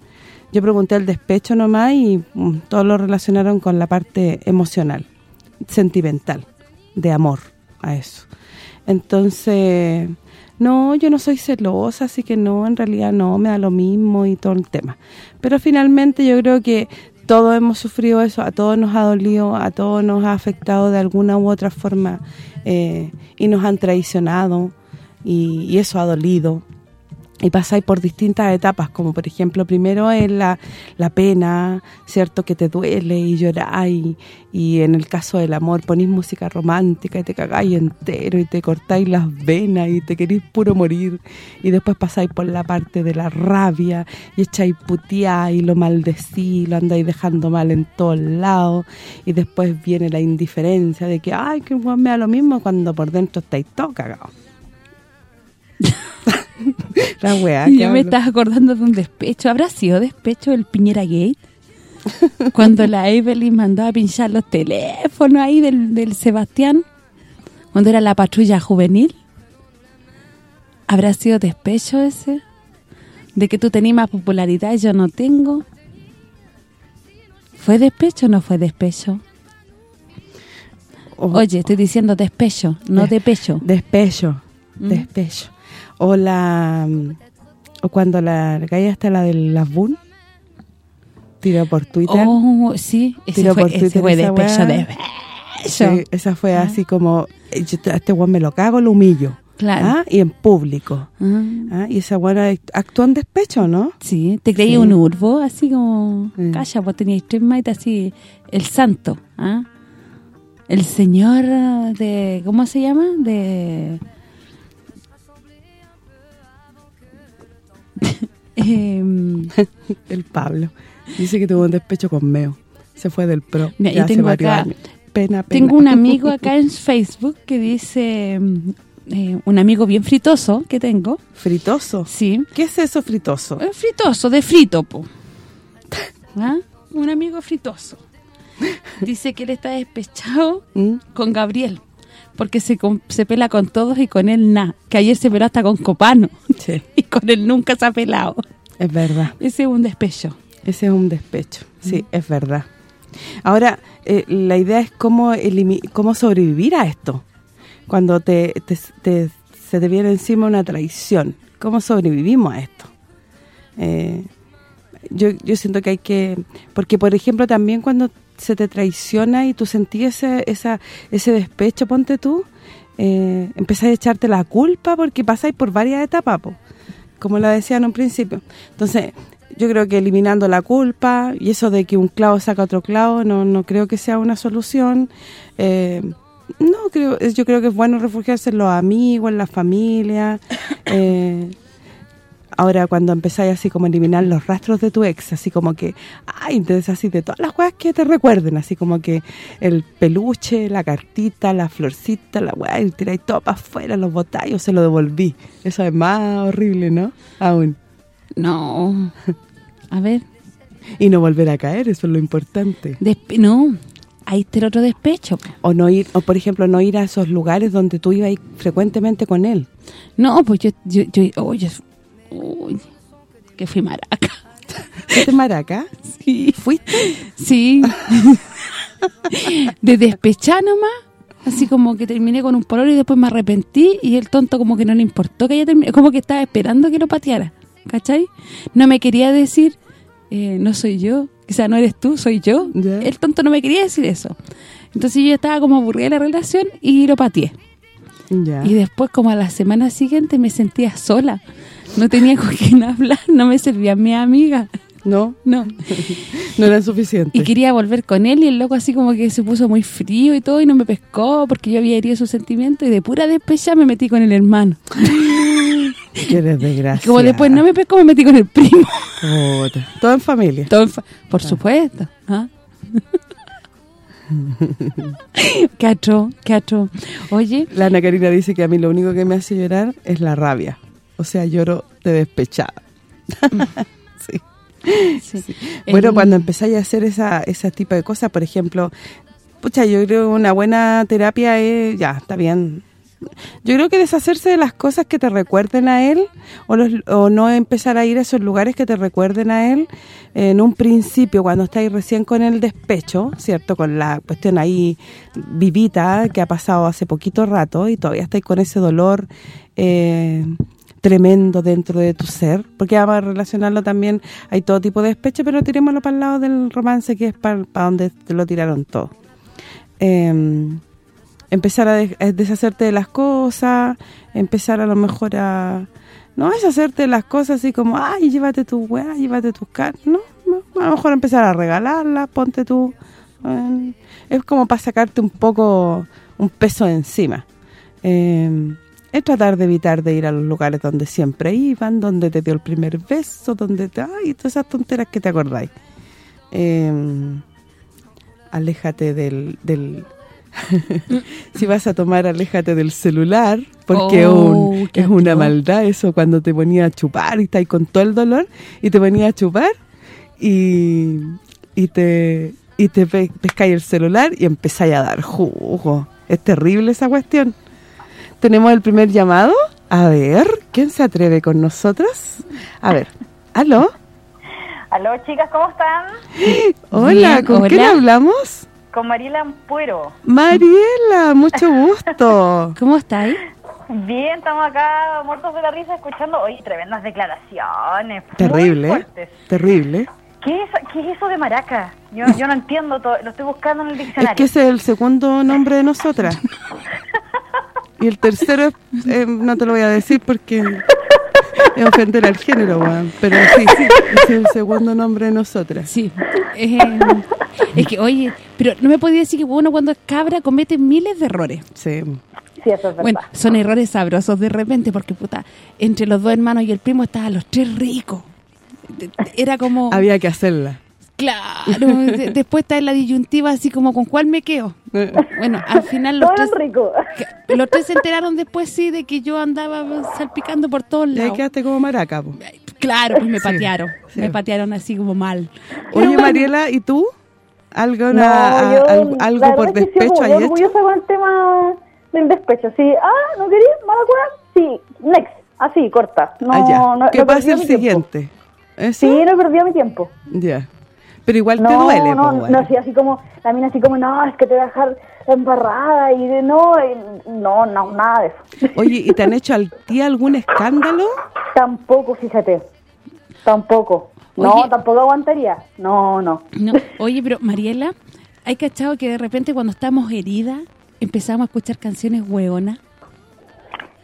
Yo pregunté al despecho nomás y mm, todos lo relacionaron con la parte emocional, sentimental, de amor a eso. Entonces, no, yo no soy celosa, así que no, en realidad no, me da lo mismo y todo el tema. Pero finalmente yo creo que todos hemos sufrido eso, a todos nos ha dolido, a todos nos ha afectado de alguna u otra forma eh, y nos han traicionado y eso ha dolido y pasáis por distintas etapas, como por ejemplo, primero es la, la pena, ¿cierto? Que te duele y lloráis, y en el caso del amor ponís música romántica y te cagáis entero y te cortáis las venas y te queréis puro morir, y después pasáis por la parte de la rabia y echáis putear y lo maldecís, lo andáis dejando mal en todos lados, y después viene la indiferencia de que, ay, que me da lo mismo cuando por dentro estáis todo cagados. La weá. Yo me estás acordando de un despecho. ¿Habrá sido despecho el Piñera Gate? Cuando la Evelyn mandó a pinchar los teléfonos ahí del, Sebastián. Cuando era la patrulla juvenil. ¿Habrá sido despecho ese? De que tú tenías más popularidad y yo no tengo. ¿Fue despecho o no fue despecho? Oye, estoy diciendo despecho, no de pecho. Despecho, ¿Mm? despecho. O la o cuando la galla está la del Lasbun tiró por Twitter. Oh, sí, ese fue, por Twitter fue de pecho de Sí, esa fue ah. así como este guan me lo cago, lo humillo. Claro. ¿ah? Y en público. Ah. ¿ah? Y esa buena actuó en despecho, ¿no? Sí, te creí un urbo, así como... Calla, vos tenías tres maitas así, el santo, ¿ah? El señor de... ¿Cómo se llama? De Em, el Pablo. Dice que tuvo un despecho con Meo. Se fue del pro. tengo Pena, Tengo un amigo acá en Facebook que dice... Em, eh, un amigo bien fritoso que tengo. ¿Fritoso? Sí. ¿Qué es eso fritoso? Eh, fritoso, de frito, po. ¿Ah? Un amigo fritoso. Dice que él está despechado ¿Mm? con Gabriel porque se, se pela con todos y con él nada. Que ayer se peló hasta con Copano. Y con él nunca se ha pelado. Es verdad. Ese es un despecho. Ese es un despecho, sí, es verdad. Ahora, eh, la idea es cómo cómo sobrevivir a esto. Cuando te, se te viene encima una traición. ¿Cómo sobrevivimos a esto? Eh, yo, yo siento que hay que... Porque, por ejemplo, también cuando se te traiciona y tú sentías ese, esa, ese despecho, ponte tú, eh, a echarte la culpa porque pasáis por varias etapas, como la decía en un principio. Entonces, yo creo que eliminando la culpa y eso de que un clavo saca otro clavo, no, no creo que sea una solución. Eh, no, creo yo creo que es bueno refugiarse en los amigos, en la familia, eh, Ahora cuando empezáis así como a eliminar los rastros de tu ex, así como que, ay, entonces así de todas las cosas que te recuerden, así como que el peluche, la cartita, la florcita, la weá, y tiráis todo para afuera, los botáis o se lo devolví. Eso es más horrible, ¿no? Aún. No. A ver. Y no volver a caer, eso es lo importante. no. ahí está el otro despecho. O no ir o por ejemplo, no ir a esos lugares donde tú ibas frecuentemente con él. No, pues yo, yo, yo oye, uy, que fui maraca. ¿Fuiste maraca? Sí. ¿Fuiste? Sí. de despechar nomás, así como que terminé con un pololo y después me arrepentí y el tonto como que no le importó que haya terminado, como que estaba esperando que lo pateara, ¿cachai? No me quería decir, eh, no soy yo, quizá no eres tú, soy yo. El tonto no me quería decir eso. Entonces yo estaba como aburrida de la relación y lo pateé. Y después, como a la semana siguiente, me sentía sola. No tenía con quién hablar, no me servía mi amiga. No, No. no era suficiente. Y quería volver con él y el loco así como que se puso muy frío y todo y no me pescó porque yo había herido sus sentimientos y de pura despecha me metí con el hermano. Desgraciada. Y como después no me pescó, me metí con el primo. Todo en familia. Todo en fa- Por supuesto. ¿ah? qué atro, qué atro. Oye, La Ana Karina dice que a mí lo único que me hace llorar es la rabia. O sea, lloro de despechada. sí. sí. Bueno, El- cuando empezáis a hacer esa ese tipo de cosas, por ejemplo, pucha, yo creo que una buena terapia es, ya, está bien. Yo creo que deshacerse de las cosas que te recuerden a él o, los- o no empezar a ir a esos lugares que te recuerden a él en un principio, cuando estáis recién con el despecho, ¿cierto? Con la cuestión ahí vivita que ha pasado hace poquito rato y todavía estáis con ese dolor eh, tremendo dentro de tu ser, porque vamos a relacionarlo también, hay todo tipo de despecho, pero tirémoslo para el lado del romance que es para, donde te lo tiraron todo. Eh, empezar a, de- a deshacerte de las cosas, empezar a lo mejor a... No deshacerte de las cosas así como, ay, llévate tu weá, llévate tus cartas, no, a lo mejor empezar a regalarlas, ponte tú... eh, es como para sacarte un poco un peso encima. Eh, es tratar de evitar de ir a los lugares donde siempre iban, donde te dio el primer beso, donde te... Ay, todas esas tonteras que te acordáis. Eh, aléjate del... del si vas a tomar, aléjate del celular, porque Oh, un- es una atroz. maldad eso cuando te ponía a chupar y estáis con todo el dolor y te ponía a chupar y, y te y te pe- pescáis el celular y empezáis a dar jugo. Es terrible esa cuestión. Tenemos el primer llamado. A ver, ¿quién se atreve con nosotros? A ver, ¿aló? Aló, chicas, ¿cómo están? Hola, Bien, ¿con quién hola. hablamos? Con Mariela Ampuero. Mariela, mucho gusto. ¿cómo estáis? Bien, estamos acá muertos de la risa escuchando, oye, tremendas declaraciones. Terrible, ¿eh? fuertes. Terrible. ¿Qué es, ¿Qué es eso de maraca? Yo, yo no entiendo, todo, lo estoy buscando en el Es diccionario. que ese es el segundo nombre de nosotras. Y el tercero, es- eh, no te lo voy a decir porque es ofender al género, weón. Pero sí, ese es el segundo nombre de nosotras. Sí. Eh, es que, oye, pero no me podía decir que uno cuando es cabra comete miles de errores. Sí. Sí, eso es verdad. Bueno, son errores sabrosos de repente porque, puta, entre los dos hermanos y el primo estaban los tres ricos. Era como... Había que hacerla. Claro, de- después está en la disyuntiva así como con cuál me quedo. Bueno, al final los Todo tres, es rico. que- los tres se enteraron después sí de que yo andaba salpicando por todos Y ahí lados. quedaste como maraca, po. Claro, pues me Sí, patearon, sí. me patearon así como mal. Oye, Mariela, ¿y tú? ¿Algo, una- No, yo, algo, la algo verdad por sí, despecho muy hay hecho? orgullosa con el tema del despecho. Sí, ah, ¿no querís maracuá? Sí, next. Así, corta. No, Ah, no, ¿Qué no pasa el siguiente? ¿Eso? Sí, no he perdido mi tiempo. Ya. Pero igual te No, duele, no, po, no, weón. sí, así como, la mina así como, no, es que te voy a dejar embarrada y de no, y no, no, nada de eso. Oye, ¿y te han hecho al ti algún escándalo? Tampoco, fíjate, tampoco. No, Oye. tampoco aguantaría. No, no. No, oye, pero Mariela, ¿hay cachado que de repente cuando estamos heridas empezamos a escuchar canciones hueonas?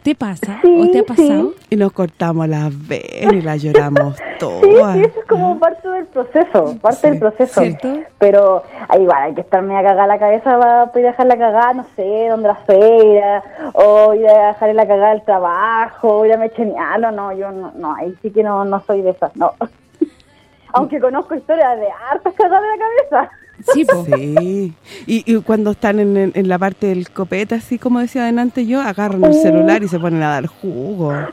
¿Te pasa? Sí, ¿O te ha pasado? sí. Y nos cortamos las venas y las lloramos Sí, todas. sí, eso es como parte del proceso, parte Sí, del proceso. ¿cierto? Pero ahí igual hay que estar media cagada la cabeza para poder dejarla cagada, no sé, donde la feria, o ir a dejarle la cagada del trabajo, o ir a mechenearlo, no, yo no, no, ahí sí que no, no soy de esas, no. Aunque conozco historias de hartas cagadas de la cabeza. Sí, po. Sí. Y, y cuando están en, en- en la parte del copete, así como decía adelante yo, agarran el celular y se ponen a dar jugo.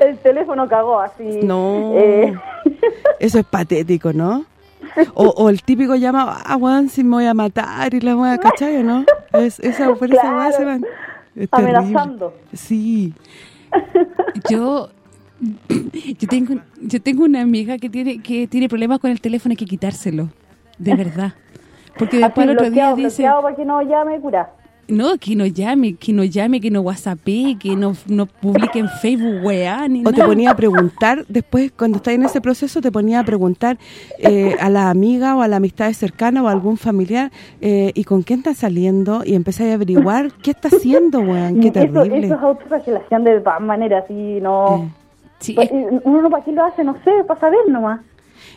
El teléfono cagó así. No. Eh, Eso es patético, ¿no? O, o el típico llama, ah, weón, si me voy a matar y la voy a cachar, ¿o ¿no? Es, esa, por esa weá Claro. se van. Es terrible. Amenazando. Sí. Yo yo tengo yo tengo una amiga que tiene que tiene problemas con el teléfono, hay que quitárselo. De verdad. Porque después el otro día dice, para que no llame cura. no, que no llame, que no llame, que no whatsappee, que no, no publique en Facebook, weá, ni O te ponía a preguntar, después cuando estás en ese proceso, te ponía a preguntar eh, a la amiga o a la amistad cercana o a algún familiar, eh, ¿y con quién estás saliendo? Y empecé a averiguar, ¿qué está haciendo, weón? Qué eso, eso terrible. es autoflagelación de todas maneras, y no... Eh. Sí, Pues, uno no para qué lo hace, no sé, para saber nomás.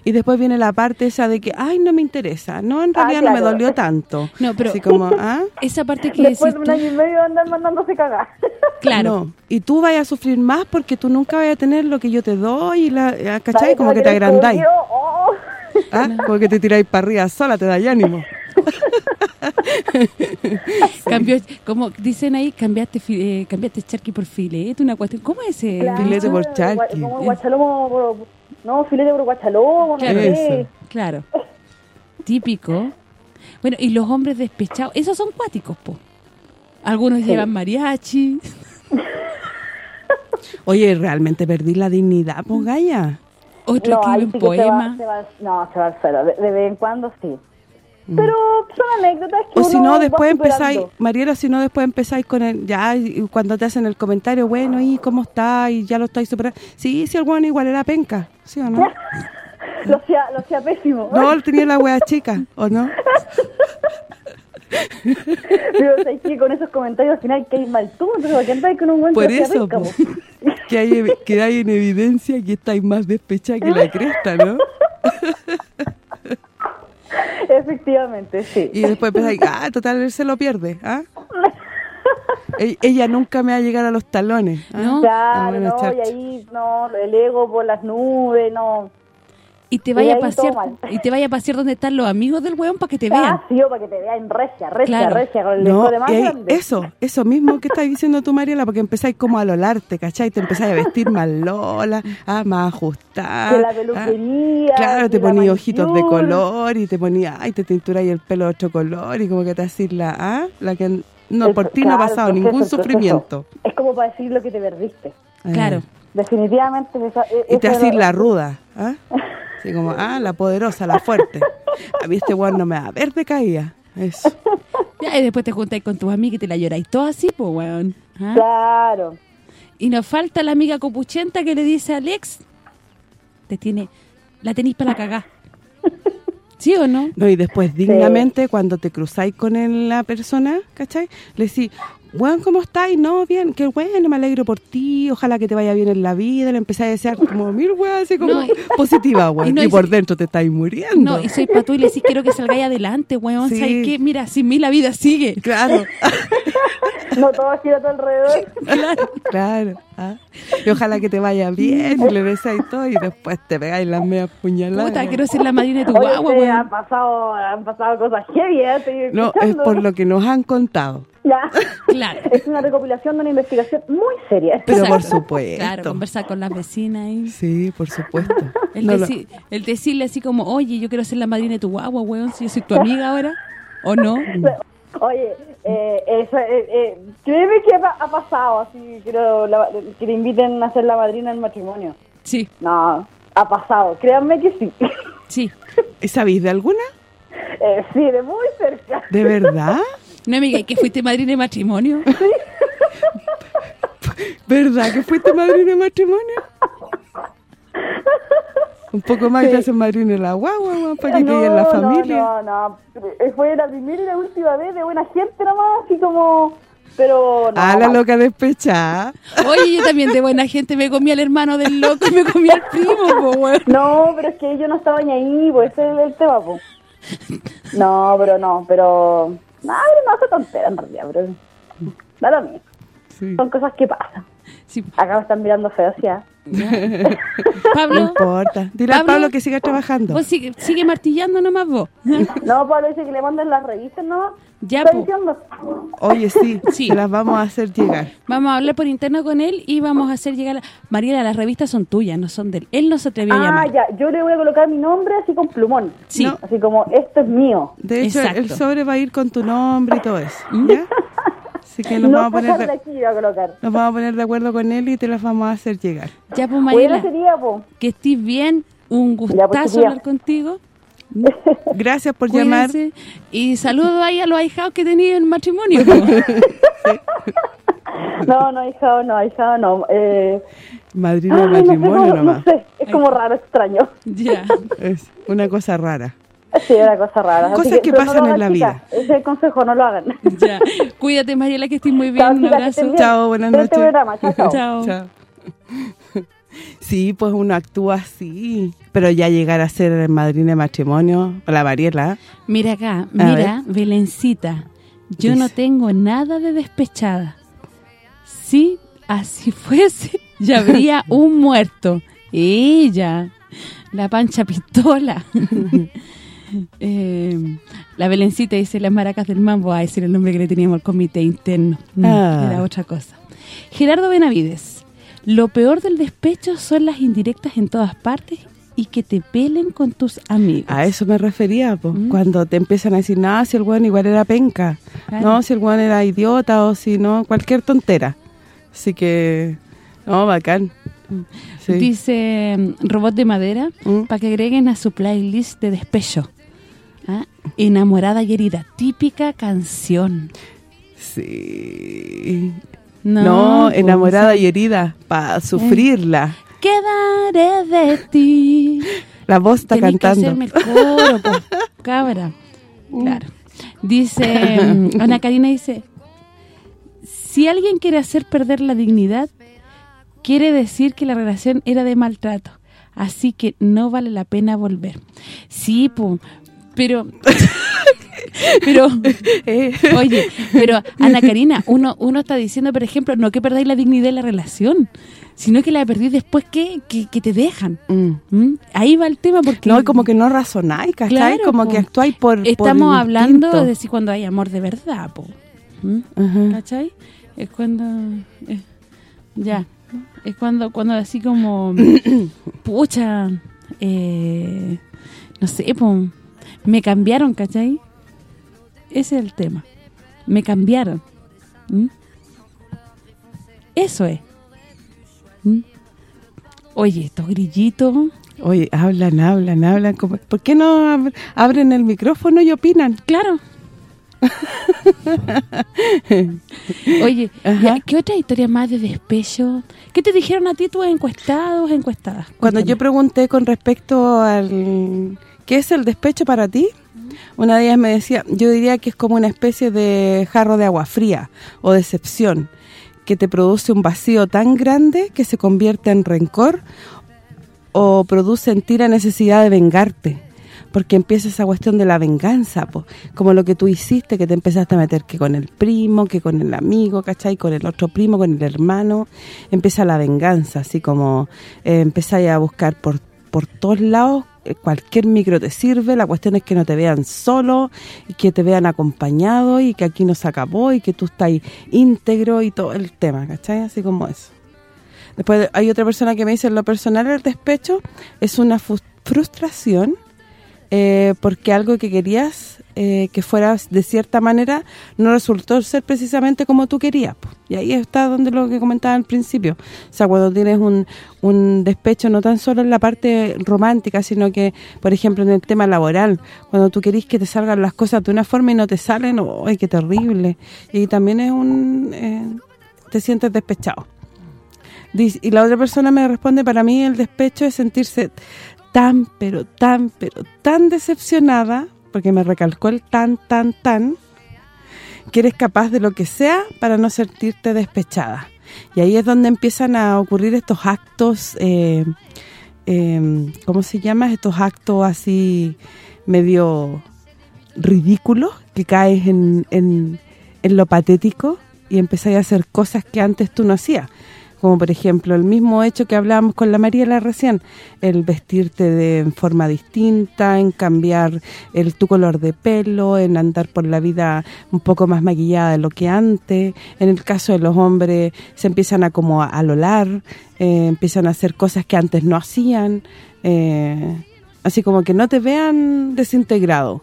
Y después viene la parte esa de que, ay, no me interesa. No, en Ah, realidad no me dolió tanto. No, pero- Así como, ¿ah? esa parte que Después decís de un año y medio de andar mandándose cagar. claro. No. Y tú vayas a sufrir más porque tú nunca vas a tener lo que yo te doy, y la, ah, ¿cachai? Como que te agrandáis. oh. ¿ah? Como que te tiráis para arriba sola, te da ánimo. Cambió, como dicen ahí, cambiaste eh, cambiaste charqui por filete, una cuestión. ¿Cómo es ese? Claro, Filete por charqui. Como guachalomo, por- no, filete por guachalomo, no Claro. sé. Eso. Claro. Típico. Bueno, y los hombres despechados, esos son cuáticos, po. Algunos llevan mariachi. Oye, realmente perdí la dignidad, pues, Gaya. Otros No, se va, se va- no, se va al suelo, de, de vez en cuando sí. Pero son anécdotas que Mm. O si uno no, después empezáis. Mariela, si no, después empezáis con el, ya, y cuando te hacen el comentario, bueno, ¿y cómo está? Y ya lo estáis superando. Sí, sí, el bueno igual era penca, ¿sí o no? Lo hacía, lo hacía pésimo. No, él tenía la wea chica, ¿o no? Pero ¿sabes qué? con esos comentarios al final que hay mal tú, entonces ¿por qué andas con un buen Por que eso, po? que hay, que hay en evidencia que estáis más despechada que la cresta, ¿no? Efectivamente, sí. Y después empezáis, ah, total, él se lo pierde, ¿ah? E- Ella nunca me va a llegar a los talones. ¿ah? No. Claro, no, y ahí, no, el ego por las nubes, no. Y te vaya a ahí pasear y te vaya a pasear donde están los amigos del weón para que te vean. Ah, sí, o para que te vean recia, recia, Claro. recia, con el No, de más y grande. eso, eso mismo que estás diciendo tú, Mariela, porque empezáis como a lolarte, ¿cachai? Te empezáis a vestir más lola, ah, más ajustada. Que la ah. peluquería, Claro, te la ponías ojitos de color y te ponías, ay, te tinturáis el pelo de otro color y como que te haces la, ah, la que no, El- por ti no ha pasado proceso, ningún proceso. sufrimiento. Es como para decir lo que te perdiste. Eh, Claro. Definitivamente. esa- e- Y te eso haces la ruda, ¿ah? Así como, ah, la poderosa, la fuerte. A mí este weón no me va a ver de caída. Eso. Ya, y después te juntáis con tus amigas y te la lloráis todo así, pues weón. ¿Ah? Claro. Y nos falta la amiga copuchenta que le dice a Alex, te tiene, la tenéis para la cagá. ¿Sí o no? No, y después dignamente cuando te cruzáis con la persona, ¿cachai? Le decís, weón, ¿cómo estás? No, bien, qué bueno, me alegro por ti, ojalá que te vaya bien en la vida. Le empecé a desear como mil weón, así como No, y- positiva, weón. y no, y, y por dentro te estáis muriendo. No, y soy para tú y le decís, quiero que salgáis adelante, weón. Sí. ¿Sabes qué? Mira, sin mí la vida sigue. Claro, No todo gira a tu alrededor. Claro. claro. ah. Y ojalá que te vaya bien, y le besáis todo, y después te pegáis las medias puñaladas. Puta, quiero ser la madrina de tu Oye, guagua, ustedes han weón. pasado, han pasado cosas heavy, ¿eh? Estoy No, es por lo que nos han contado. Ya. Claro. Es una recopilación de una investigación muy seria. Pero por supuesto. Claro, conversar con las vecinas y... Sí, por supuesto. El, No lo- deci- el decirle así como, oye, yo quiero ser la madrina de tu guagua, weón, si yo soy tu amiga ahora, ¿o no? Oye, eh, eso, eh, eh, créeme que ha, ha pasado, así, quiero la- que te inviten a ser la madrina del matrimonio. Sí, No, ha pasado, créanme que sí. sí. ¿Y ¿Sabéis de alguna? Eh, sí, de muy cerca. ¿De verdad? No, amiga, ¿y que fuiste madrina de matrimonio? ¿Verdad que fuiste madrina de matrimonio? Un poco más te hacen madrina la guagua, para que quede en la familia. No, no, no. Eh, Fue la primera y la última vez de buena gente nomás, así como... Pero no. ah, la loca despechada. Oye, yo también de buena gente me comí al hermano del loco y me comí al primo, po, weón. No, pero es que yo no estaba ni ahí, pues ese es el tema, pues. No, pero no, pero... No, no hace tontera en realidad, pero... Da lo mismo. Sí. Son cosas que pasan. Sí. Acá me están mirando feo, ¿sí? ah? No Pablo, importa. Dile a Pablo, Pablo que siga trabajando. vos sigue, sigue martillando nomás vos. No, Pablo dice que le manden las revistas, ¿no? Ya, ¿Está po. diciendo? Oye, sí, Sí. las vamos a hacer llegar. Vamos a hablar por interno con él y vamos a hacer llegar... a- Mariela, las revistas son tuyas, no son de él. Él no se atrevió a Ah, llamar. ya. Yo le voy a colocar mi nombre así con plumón. Sí. No. Así como, esto es mío. De hecho, Exacto. el sobre va a ir con tu nombre y todo eso, ¿Mm? ¿ya? Así que nos, no vamos a poner de de, aquí voy a colocar. nos vamos a poner de acuerdo con él y te las vamos a hacer llegar. Ya, pues Mariela, sería, po. que estés bien. Un Ya, pues, gustazo chiquilla. hablar contigo. Gracias por llamar. Cuídense. Y saludos ahí a los ahijados que tenía en matrimonio. No, no, hija, no, hija, no. Eh, Madrina de ay, no sé, matrimonio cómo- nomás. No sé, es como raro, extraño. ya. Es una cosa rara. Sí, una cosa rara. Así Cosas que pasan en la chicas. Ese es el consejo, no lo hagan. Ya. Cuídate, Mariela, que estés muy bien. Chao, Un abrazo. bien. Chao, buenas noches. chao, chao. Sí, pues uno actúa así, pero ya llegar a ser madrina de matrimonio, la Mariela, Mira acá, A mira, Belencita. Yo no tengo nada de despechada. Si así fuese, ya habría un muerto. Ella, la pancha pistola. Eh, la Belencita dice las maracas del mambo. Ese era el nombre que le teníamos al comité interno. Mm, Ah. Era otra cosa. Gerardo Benavides. Lo peor del despecho son las indirectas en todas partes y que te pelen con tus amigos. a eso me refería, pues, Mm. cuando te empiezan a decir, no, si el weón igual era penca, Claro. no, si el weón era idiota o si no, cualquier tontera. Así que, no, bacán. Sí. Dice mm, Robot de Madera, Mm. para que agreguen a su playlist de despecho. ¿Ah? Enamorada y herida, típica canción. Sí. No, No, pues, enamorada y herida, para sufrirla. Quedaré de ti. La voz está Tenés que cantando. hacerme el coro, cabra. Claro. Dice, Ana Karina dice, si alguien quiere hacer perder la dignidad, quiere decir que la relación era de maltrato. Así que no vale la pena volver. Sí, po, pero... pero, Eh, oye, pero Ana Karina, uno uno está diciendo, por ejemplo, no que perdáis la dignidad de la relación, sino que la perdís después que, que, que te dejan. mm. ¿Mm? Ahí va el tema porque... No, y como que no razonáis, ¿cachai? Claro, como po. que actuáis por por Estamos hablando instinto. de si cuando hay amor de verdad, po. ¿Mm? ¿Cachai? Es cuando... eh, ya. Es cuando cuando así como... pucha, eh, no sé, po, me cambiaron, ¿cachai? Ese es el tema. Me cambiaron. ¿Mm? Eso es. ¿Mm? Oye, estos grillitos... Oye, hablan, hablan, hablan. ¿Por qué no ab- abren el micrófono y opinan? Claro. Oye, Ajá. ¿qué otra historia más de despecho? ¿Qué te dijeron a ti tus encuestados, encuestadas? Cuando yo pregunté con respecto al... ¿Qué es el despecho para ti? Una de ellas me decía, yo diría que es como una especie de jarro de agua fría o decepción, que te produce un vacío tan grande que se convierte en rencor o produce en ti la necesidad de vengarte. Porque empieza esa cuestión de la venganza, po, como lo que tú hiciste, que te empezaste a meter que con el primo, que con el amigo, ¿cachai? Con el otro primo, con el hermano. Empieza la venganza, así como eh, empezáis a buscar por, por todos lados, cualquier micro te sirve, la cuestión es que no te vean solo, y que te vean acompañado, y que aquí no se acabó, y que tú estás íntegro, y todo el tema, ¿cachai? Así como eso. Después hay otra persona que me dice, lo personal el despecho es una frustración eh, porque algo que querías eh, que fuera de cierta manera no resultó ser precisamente como tú querías. Y ahí está donde lo que comentaba al principio. O sea, cuando tienes un, un despecho no tan solo en la parte romántica, sino que, por ejemplo, en el tema laboral, cuando tú querís que te salgan las cosas de una forma y no te salen, ¡ay, qué terrible! Y también es un... eh, te sientes despechado. Y la otra persona me responde, para mí el despecho es sentirse tan, pero tan, pero tan decepcionada, porque me recalcó el tan, tan, tan, que eres capaz de lo que sea para no sentirte despechada. Y ahí es donde empiezan a ocurrir estos actos, eh, eh, ¿cómo se llama? Estos actos así medio ridículos, que caes en, en, en lo patético y empezáis a hacer cosas que antes tú no hacías como por ejemplo el mismo hecho que hablábamos con la Mariela recién, el vestirte de forma distinta, en cambiar el tu color de pelo, en andar por la vida un poco más maquillada de lo que antes. En el caso de los hombres se empiezan a como a alolar, eh, empiezan a hacer cosas que antes no hacían, eh, así como que no te vean desintegrado.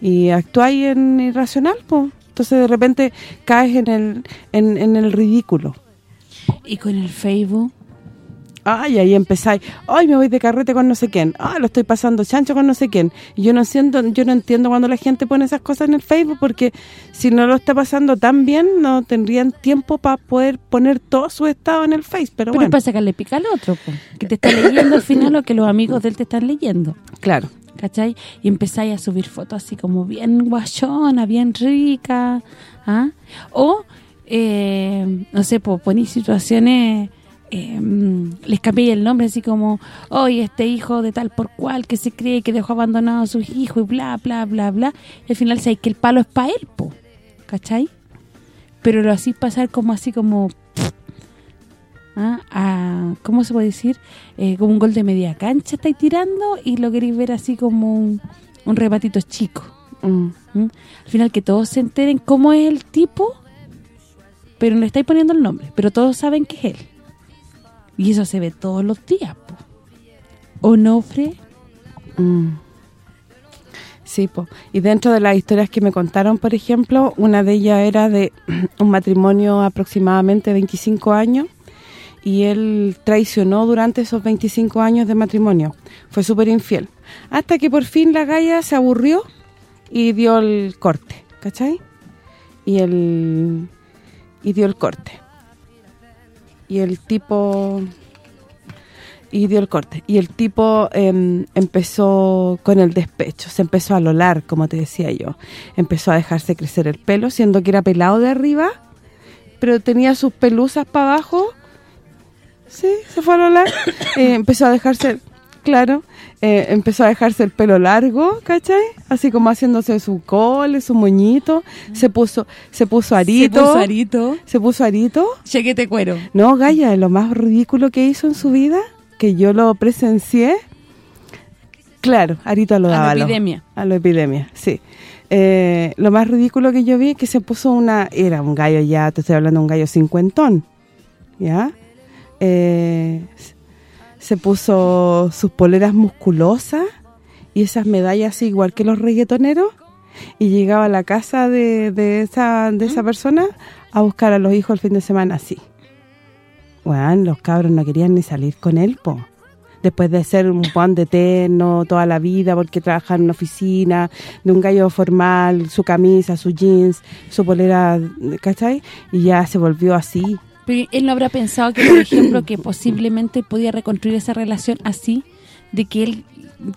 Y actuáis en irracional, pues. Entonces de repente caes en el en, en el ridículo. Y con el Facebook, Ay, ahí empezáis. Ay, me voy de carrete con no sé quién. Ay, lo estoy pasando chancho con no sé quién. Y yo no entiendo, yo no entiendo cuando la gente pone esas cosas en el Facebook porque si no lo está pasando tan bien, no tendrían tiempo para poder poner todo su estado en el Face, pero, pero bueno. para sacarle pica al otro, que te está leyendo al final lo que los amigos de él te están leyendo. Claro. ¿cachai? Y empezáis a subir fotos así como bien guachona, bien rica, ¿ah? O, eh, no sé, pues ponéis situaciones, eh, mm, les cambié el nombre así como, hoy este hijo de tal por cual que se cree que dejó abandonado a sus hijos y bla, bla, bla, bla. Y al final sabéis que el palo es para él, po, ¿cachai? Pero lo hacís pasar como así como... ¿ah? a, ¿Cómo se puede decir? Eh, como un gol de media cancha estáis tirando y lo queréis ver así como un, un rebatito chico. Mm. ¿m? Al final que todos se enteren cómo es el tipo, pero no estáis poniendo el nombre, pero todos saben que es él. Y eso se ve todos los días, po. Onofre, Mm. Sí, po. y dentro de las historias que me contaron, por ejemplo, una de ellas era de un matrimonio aproximadamente 25 años y él traicionó durante esos 25 años de matrimonio. Fue súper infiel. Hasta que por fin la galla se aburrió y dio el corte, ¿cachai? Y el y dio el corte. Y el tipo y dio el corte. Y el tipo em, empezó con el despecho, se empezó a lolar, como te decía yo. Empezó a dejarse crecer el pelo, siendo que era pelado de arriba, pero tenía sus pelusas para abajo. Sí, se fue a lolar. Eh, empezó a dejarse, claro, eh, empezó a dejarse el pelo largo, ¿cachai? Así como haciéndose su cole, su moñito. Se puso se puso arito. se puso arito, Se puso arito. chequete cuero. No, Gaya, lo más ridículo que hizo en su vida, que yo lo presencié, claro, Arito a lo A la epidemia. A la epidemia, sí. Eh, lo más ridículo que yo vi es que se puso una... Era un gallo ya, te estoy hablando de un gallo cincuentón, ¿ya? Eh, se puso sus poleras musculosas y esas medallas igual que los reggaetoneros y llegaba a la casa de, de esa de esa persona a buscar a los hijos el fin de semana así. Bueno, los cabros no querían ni salir con él, po. Después de ser un pan de eterno toda la vida porque trabaja en una oficina, de un gallo formal, su camisa, su jeans, su polera, ¿cachai? Y ya se volvió así. Pero él no habrá pensado que, por ejemplo, que posiblemente podía reconstruir esa relación así, de que él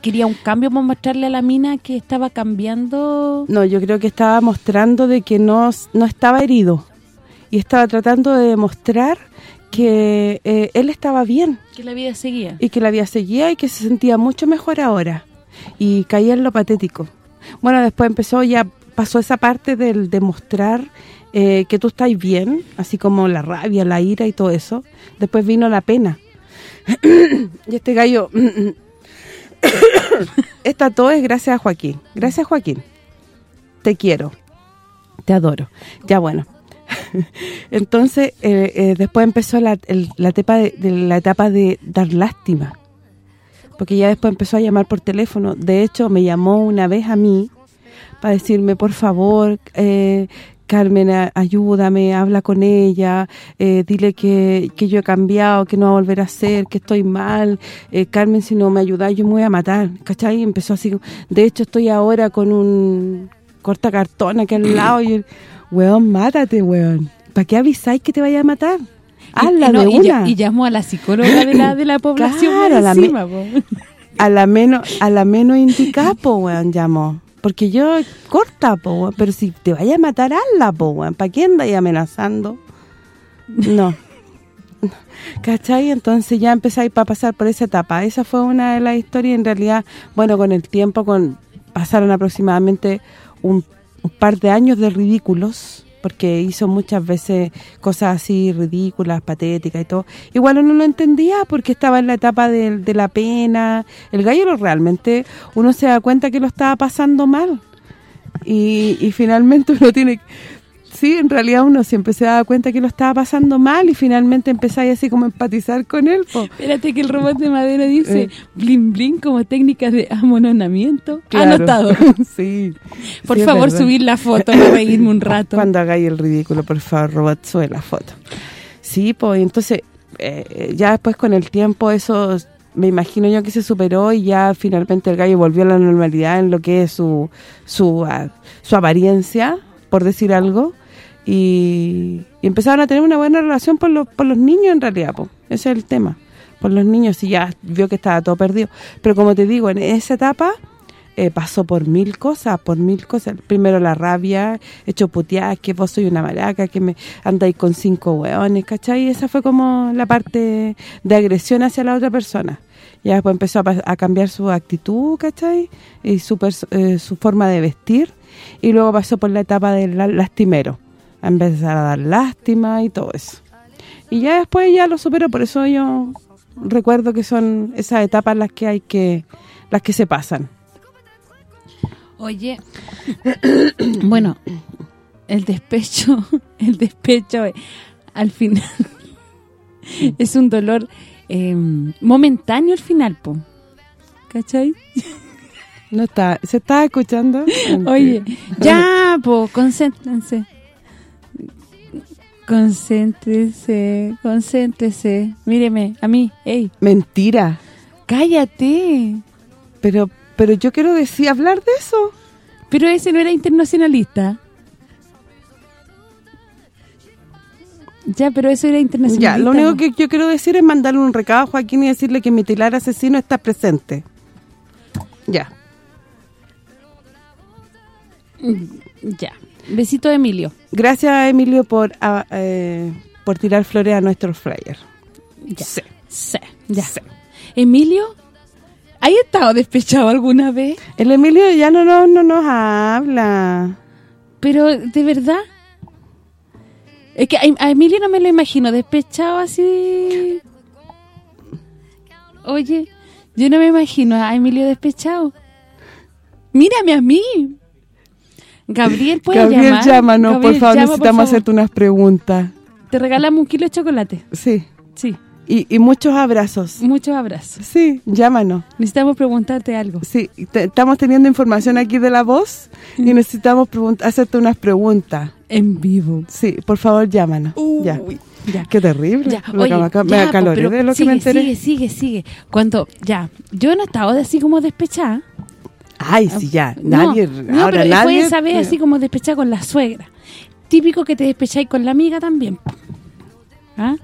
quería un cambio para mostrarle a la mina que estaba cambiando. No, yo creo que estaba mostrando de que no, no estaba herido. Y estaba tratando de demostrar que eh, él estaba bien. Que la vida seguía. y que la vida seguía y que se sentía mucho mejor ahora y caía en lo patético. Bueno, después empezó ya pasó esa parte del demostrar eh, que tú estás bien, así como la rabia, la ira y todo eso. Después vino la pena. y este gallo esta todo es gracias a Joaquín. Gracias Joaquín. Te quiero. Te adoro. Ya bueno. Entonces, eh, eh, después empezó la, etapa de, dar lástima. Porque ya después empezó a llamar por teléfono. De hecho, me llamó una vez a mí para decirme, por favor, Carmen, ayúdame, habla con ella, eh, dile que, que yo he cambiado, que no va a volver a ser, que estoy mal. Eh, Carmen, si no me ayuda, yo me voy a matar. ¿Cachai? Y empezó así. De hecho, estoy ahora con un cortacartón aquí al lado y... Weón, mátate, weón. ¿Para qué avisáis que te vaya a matar? Hazla y, no, de y una. y llamó a la psicóloga de la, de la población Claro, encima, a la menos a la menos indicada, weón, llamó. Porque yo, corta, po. Pero si te vaya a matar, hazla, po. ¿Para qué andáis amenazando? No. ¿Cachai? Entonces ya empezáis para pasar por esa etapa. Esa fue una de las historias. En realidad, bueno, con el tiempo, con pasaron aproximadamente un par de años de ridículos. Porque hizo muchas veces cosas así ridículas, patéticas y todo. Igual uno no entendía porque estaba en la etapa de, de la pena. El gallo lo realmente uno se da cuenta que lo estaba pasando mal. Y, y finalmente uno tiene sí, en realidad uno siempre se daba cuenta que lo estaba pasando mal y finalmente empezáis así como a empatizar con él. po. Espérate que el robot de madera dice Eh. blin blin como técnicas de amononamiento. Claro. Anotado. sí. Por sí, favor, subir la foto para reírme un rato. Cuando hagáis el ridículo, por favor, robot, sube la foto. Sí, pues entonces, eh, ya después con el tiempo eso, me imagino yo que se superó y ya finalmente el gallo volvió a la normalidad en lo que es su su, ah, su apariencia, por decir algo, y, y empezaron a tener una buena relación por, los por los niños en realidad, pues ese es el tema. Por los niños, y ya vio que estaba todo perdido. Pero como te digo, en esa etapa eh, pasó por mil cosas, por mil cosas. Primero la rabia, hecho puteadas, que vos soy una maraca, que me andáis con cinco hueones, ¿cachai? Esa fue como la parte de agresión hacia la otra persona. Ya después empezó a, cambiar su actitud, ¿cachai? Y su, eh, su forma de vestir. Y luego pasó por la etapa del la- lastimero. A empezar a dar lástima y todo eso. Y ya después ya lo superó, por eso yo recuerdo que son esas etapas las que hay que las que se pasan. Oye, bueno, el despecho, el despecho eh, al final es un dolor eh, momentáneo al final, po. ¿Cachai? No está, ¿se está escuchando? Oye, ya, po, concéntrense. Concéntrese, concéntrese. Míreme, a mí, ey, Mentira. cállate. Pero pero yo quiero decir hablar de eso. Pero ese no era internacionalista. Ya, pero eso era internacionalista. Ya, lo único que yo quiero decir es mandarle un recado a Joaquín y decirle que mi tilar asesino está presente. Ya. Ya. Besito Emilio. Gracias, Emilio, por ah, eh, por tirar flores a nuestro flyer. Ya. Sí. Sí, ya. Emilio, ¿hay estado despechado alguna vez? El Emilio ya no, no, no nos habla. Pero, ¿de verdad? Es que a, a Emilio no me lo imagino despechado así. Oye, yo no me imagino a Emilio despechado. Mírame a mí. Gabriel, ¿puedes Gabriel, llamar? llámanos, por Gabriel, favor, llama, por necesitamos favor. hacerte unas preguntas. Te regalamos un kilo de chocolate. Sí. Sí, Y, y muchos abrazos. muchos abrazos. Sí, llámanos. Necesitamos preguntarte algo. Sí, te- estamos teniendo información aquí de la voz y necesitamos hacerte unas preguntas. En vivo. Sí, por favor, llámanos. ya. ya. Qué terrible. Ya, Lo que oye, me acá- me po, pero de lo que sigue, me enteré. Sigue, sigue, sigue. Cuando, ya, yo no estaba así como despechada. Ay, sí, ya. No, Nadie, no, ahora pero nadie. fue esa vez así como despechada con la suegra. Típico que te despecháis con la amiga también. ¿Ah?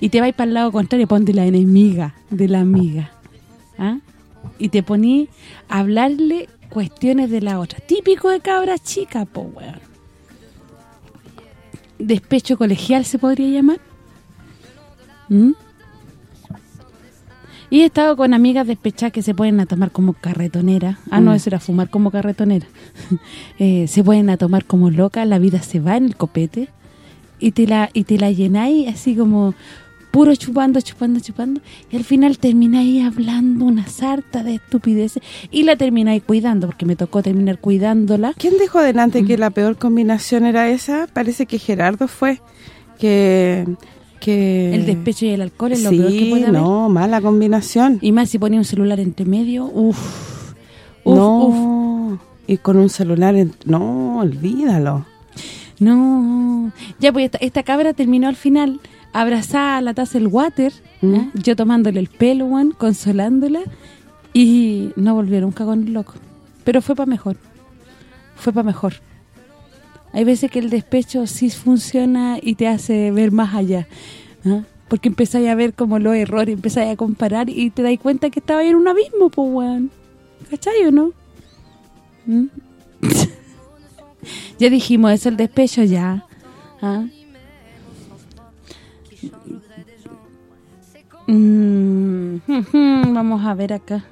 Y te vais para el lado contrario, ponte la enemiga de la amiga. ¿Ah? Y te poní a hablarle cuestiones de la otra. Típico de cabra chica, po, weón. Despecho colegial se podría llamar. ¿Mm? Y he estado con amigas despechadas que se pueden a tomar como carretonera. Ah, no, Mm. eso era fumar como carretonera. Eh, se pueden a tomar como loca, la vida se va en el copete y te la y te la llenáis así como puro chupando, chupando, chupando y al final termináis hablando una sarta de estupideces y la termináis cuidando porque me tocó terminar cuidándola. ¿Quién dijo delante Mm. que la peor combinación era esa? Parece que Gerardo fue. Que... que El despecho y el alcohol es lo peor que puede haber. no, mala combinación. Y más si ponía un celular entre medio, uff. Uf, no, uf. y con un celular... en- no, olvídalo. No, ya pues esta, esta cabra terminó al final abrazada a la taza del water, ¿Mm? yo tomándole el pelo, weón, consolándola, y no volvió nunca con el loco. Pero fue para mejor, fue para mejor. Hay veces que el despecho sí funciona y te hace ver más allá, ¿ah? porque empezáis a ver como los errores, empezáis a comparar y te dais cuenta que estaba en un abismo, pues, weón. ¿Cachai o no? ¿Mm? Ya dijimos eso, el despecho ya. ¿Ah? Mm, Vamos a ver acá.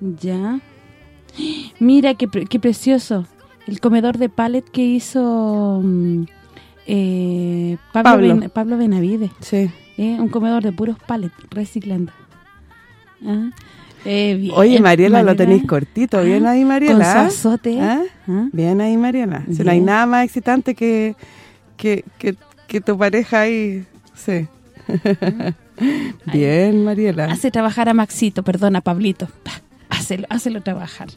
Ya. Mira qué, pre- qué precioso. el comedor de pallet que hizo mm, eh, Pablo, Pablo. Ben- Pablo Benavides. Sí. ¿eh? Un comedor de puros pallet, reciclando. ¿Ah? Eh, bien, Oye, Mariela, lo tenéis cortito. Bien ahí, Mariela. Con. ¿Ah? ¿Ah? Bien ahí, Mariela. Si no Bien. hay nada más excitante que, que, que, que tu pareja ahí... Sí. Bien, Mariela. Hace trabajar a Maxito, perdona, Pablito. Hácelo, hácelo trabajar.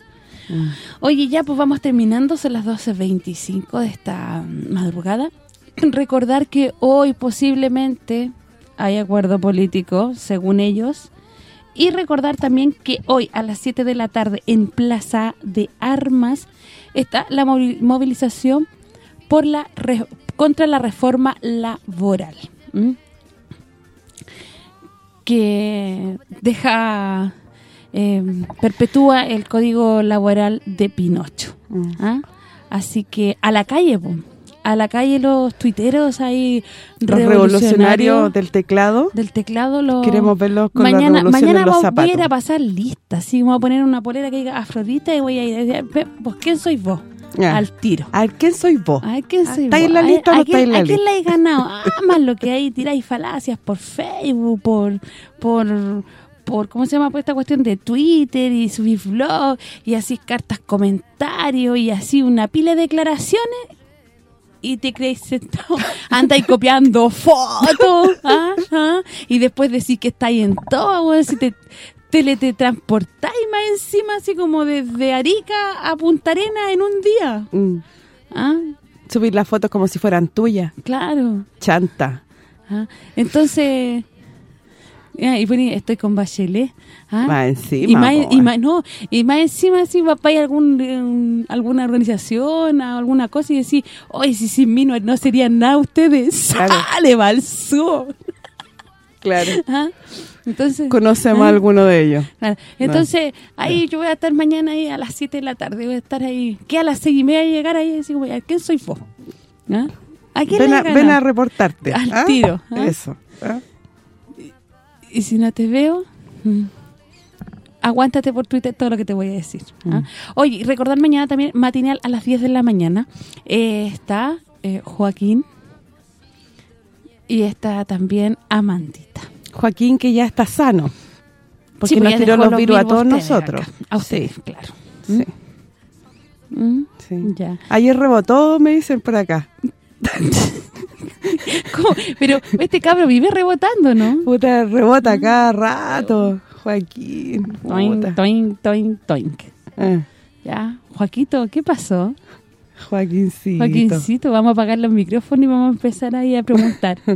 Mm. Oye, ya pues vamos terminando, son las 12.25 de esta madrugada. Recordar que hoy posiblemente hay acuerdo político, según ellos. Y recordar también que hoy a las 7 de la tarde en Plaza de Armas está la movi- movilización por la re- contra la reforma laboral. que deja eh, perpetúa el código laboral de Pinocho. Mm. ¿ah? Así que a la calle, po. a la calle los tuiteros ahí Los revolucionarios del teclado. del teclado los Queremos verlos con la mañana revolución mañana en los vamos- voy a zapatos. ir a pasar lista así voy a poner una polera que diga Afrodita y voy a ir a decir, "Ve, ¿vos quién sois vos? Ya. al tiro A ver, ¿quién sois vos? Ay, ¿quién soy ¿Estáis vos? en la lista o ¿a no quién- estáis en la ¿A quién lista? le he ganado? Ah, más lo que hay, tiráis falacias por Facebook, por, por, por ¿cómo se llama? Por esta cuestión de Twitter y subir blog y así cartas comentarios y así una pila de declaraciones y te crees sentado, andáis copiando fotos, ¿ah? ¿ah? y después decís que estáis en todo, weón, si te teletransportáis más encima, así como desde Arica a Punta Arena en un día. Mm. ¿ah? Subir las fotos como si fueran tuyas. Claro. Chanta. ¿ah? Entonces, ya, y poní, estoy con Bachelet. ¿ah? Más encima, Y más, y más- no, y más encima si va para algún eh, alguna organización, a alguna cosa y decir, oye, si sin mí no, no serían nada ustedes. Claro. ¡Sale, balsú! Claro. ¿Ah? Entonces, Conocemos ¿ah? a alguno de ellos. Claro. Entonces, ahí yo voy a estar mañana ahí a las 7 de la tarde, voy a estar ahí, que a las 6 y media llegar ahí y decir, "Oye, ¿quién soy vos? ¿Ah? ¿A quién Ven a, ven a reportarte. Al ¿ah? tiro, ¿ah? Eso. Y si no te veo, mm, aguántate por Twitter todo lo que te voy a decir. ¿ah? Mm. Oye, y recordar mañana también, matinal a las 10 de la mañana, eh, está eh, Joaquín y está también Amandita. Joaquín que ya está sano. Porque Sí, pues nos ya tiró los virus a todos nosotros. acá. A ustedes, Sí, claro. sí, ¿Mm? sí. Ya. Ayer rebotó, me dicen por acá. ¿Cómo? Pero este cabro vive rebotando, ¿no? Puta, rebota cada rato. Joaquín. Toink, toink, toink, toink. Ah, Ya, Joaquito, ¿qué pasó? Joaquincito. Joaquincito, vamos a apagar los micrófonos y vamos a empezar ahí a preguntar.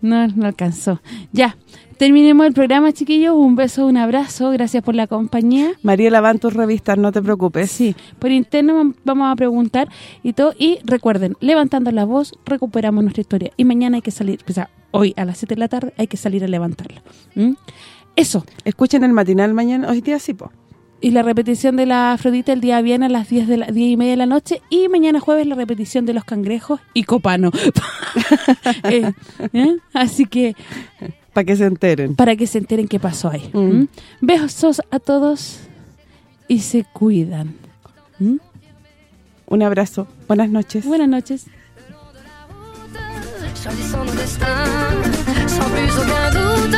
no, no alcanzó. Ya, terminemos el programa, chiquillos. Un beso, un abrazo. Gracias por la compañía. Mariela, van tus revistas, no te preocupes. Sí, por interno vam- vamos a preguntar y todo. Y recuerden, levantando la voz, recuperamos nuestra historia. Y mañana hay que salir, o sea, hoy a las 7 de la tarde hay que salir a levantarla. ¿Mm? Eso. Escuchen el matinal mañana. Hoy día sí, po. Y la repetición de la Afrodita el día viernes a las 10, de la, 10 y media de la noche. Y mañana jueves la repetición de los cangrejos y copano. Eh, ¿eh? Así que Para que se enteren. para que se enteren qué pasó ahí. Mm. ¿Mm? Besos a todos y se cuidan. ¿Mm? Un abrazo. Buenas noches. Buenas noches. choisissant nos destins sans plus aucun doute.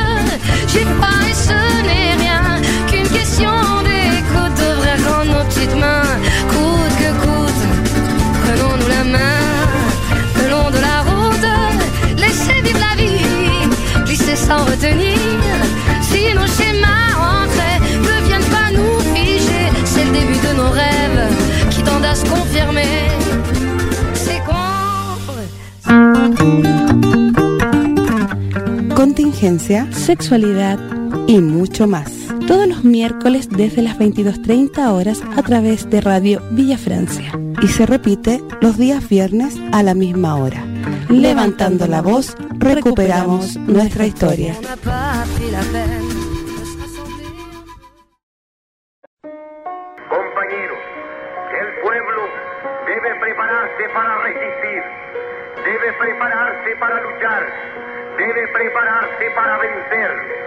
J'y crois et ce n'est rien qu'une question d'écoute. Devrait rendre nos petites mains coûte que coûte. Prenons-nous la main sans retenir. Si nos schémas entrés ne viennent pas nous figer, c'est le début de nos rêves qui tendent à se confirmer. C'est con. Contingencia Sexualidad y mucho más. Todos los miércoles desde las 22.30 horas a través de Radio Villa Francia. Y se repite los días viernes a la misma hora. Levantando la voz, recuperamos nuestra historia. Compañeros, el pueblo debe prepararse para resistir, debe prepararse para luchar, debe prepararse para vencer.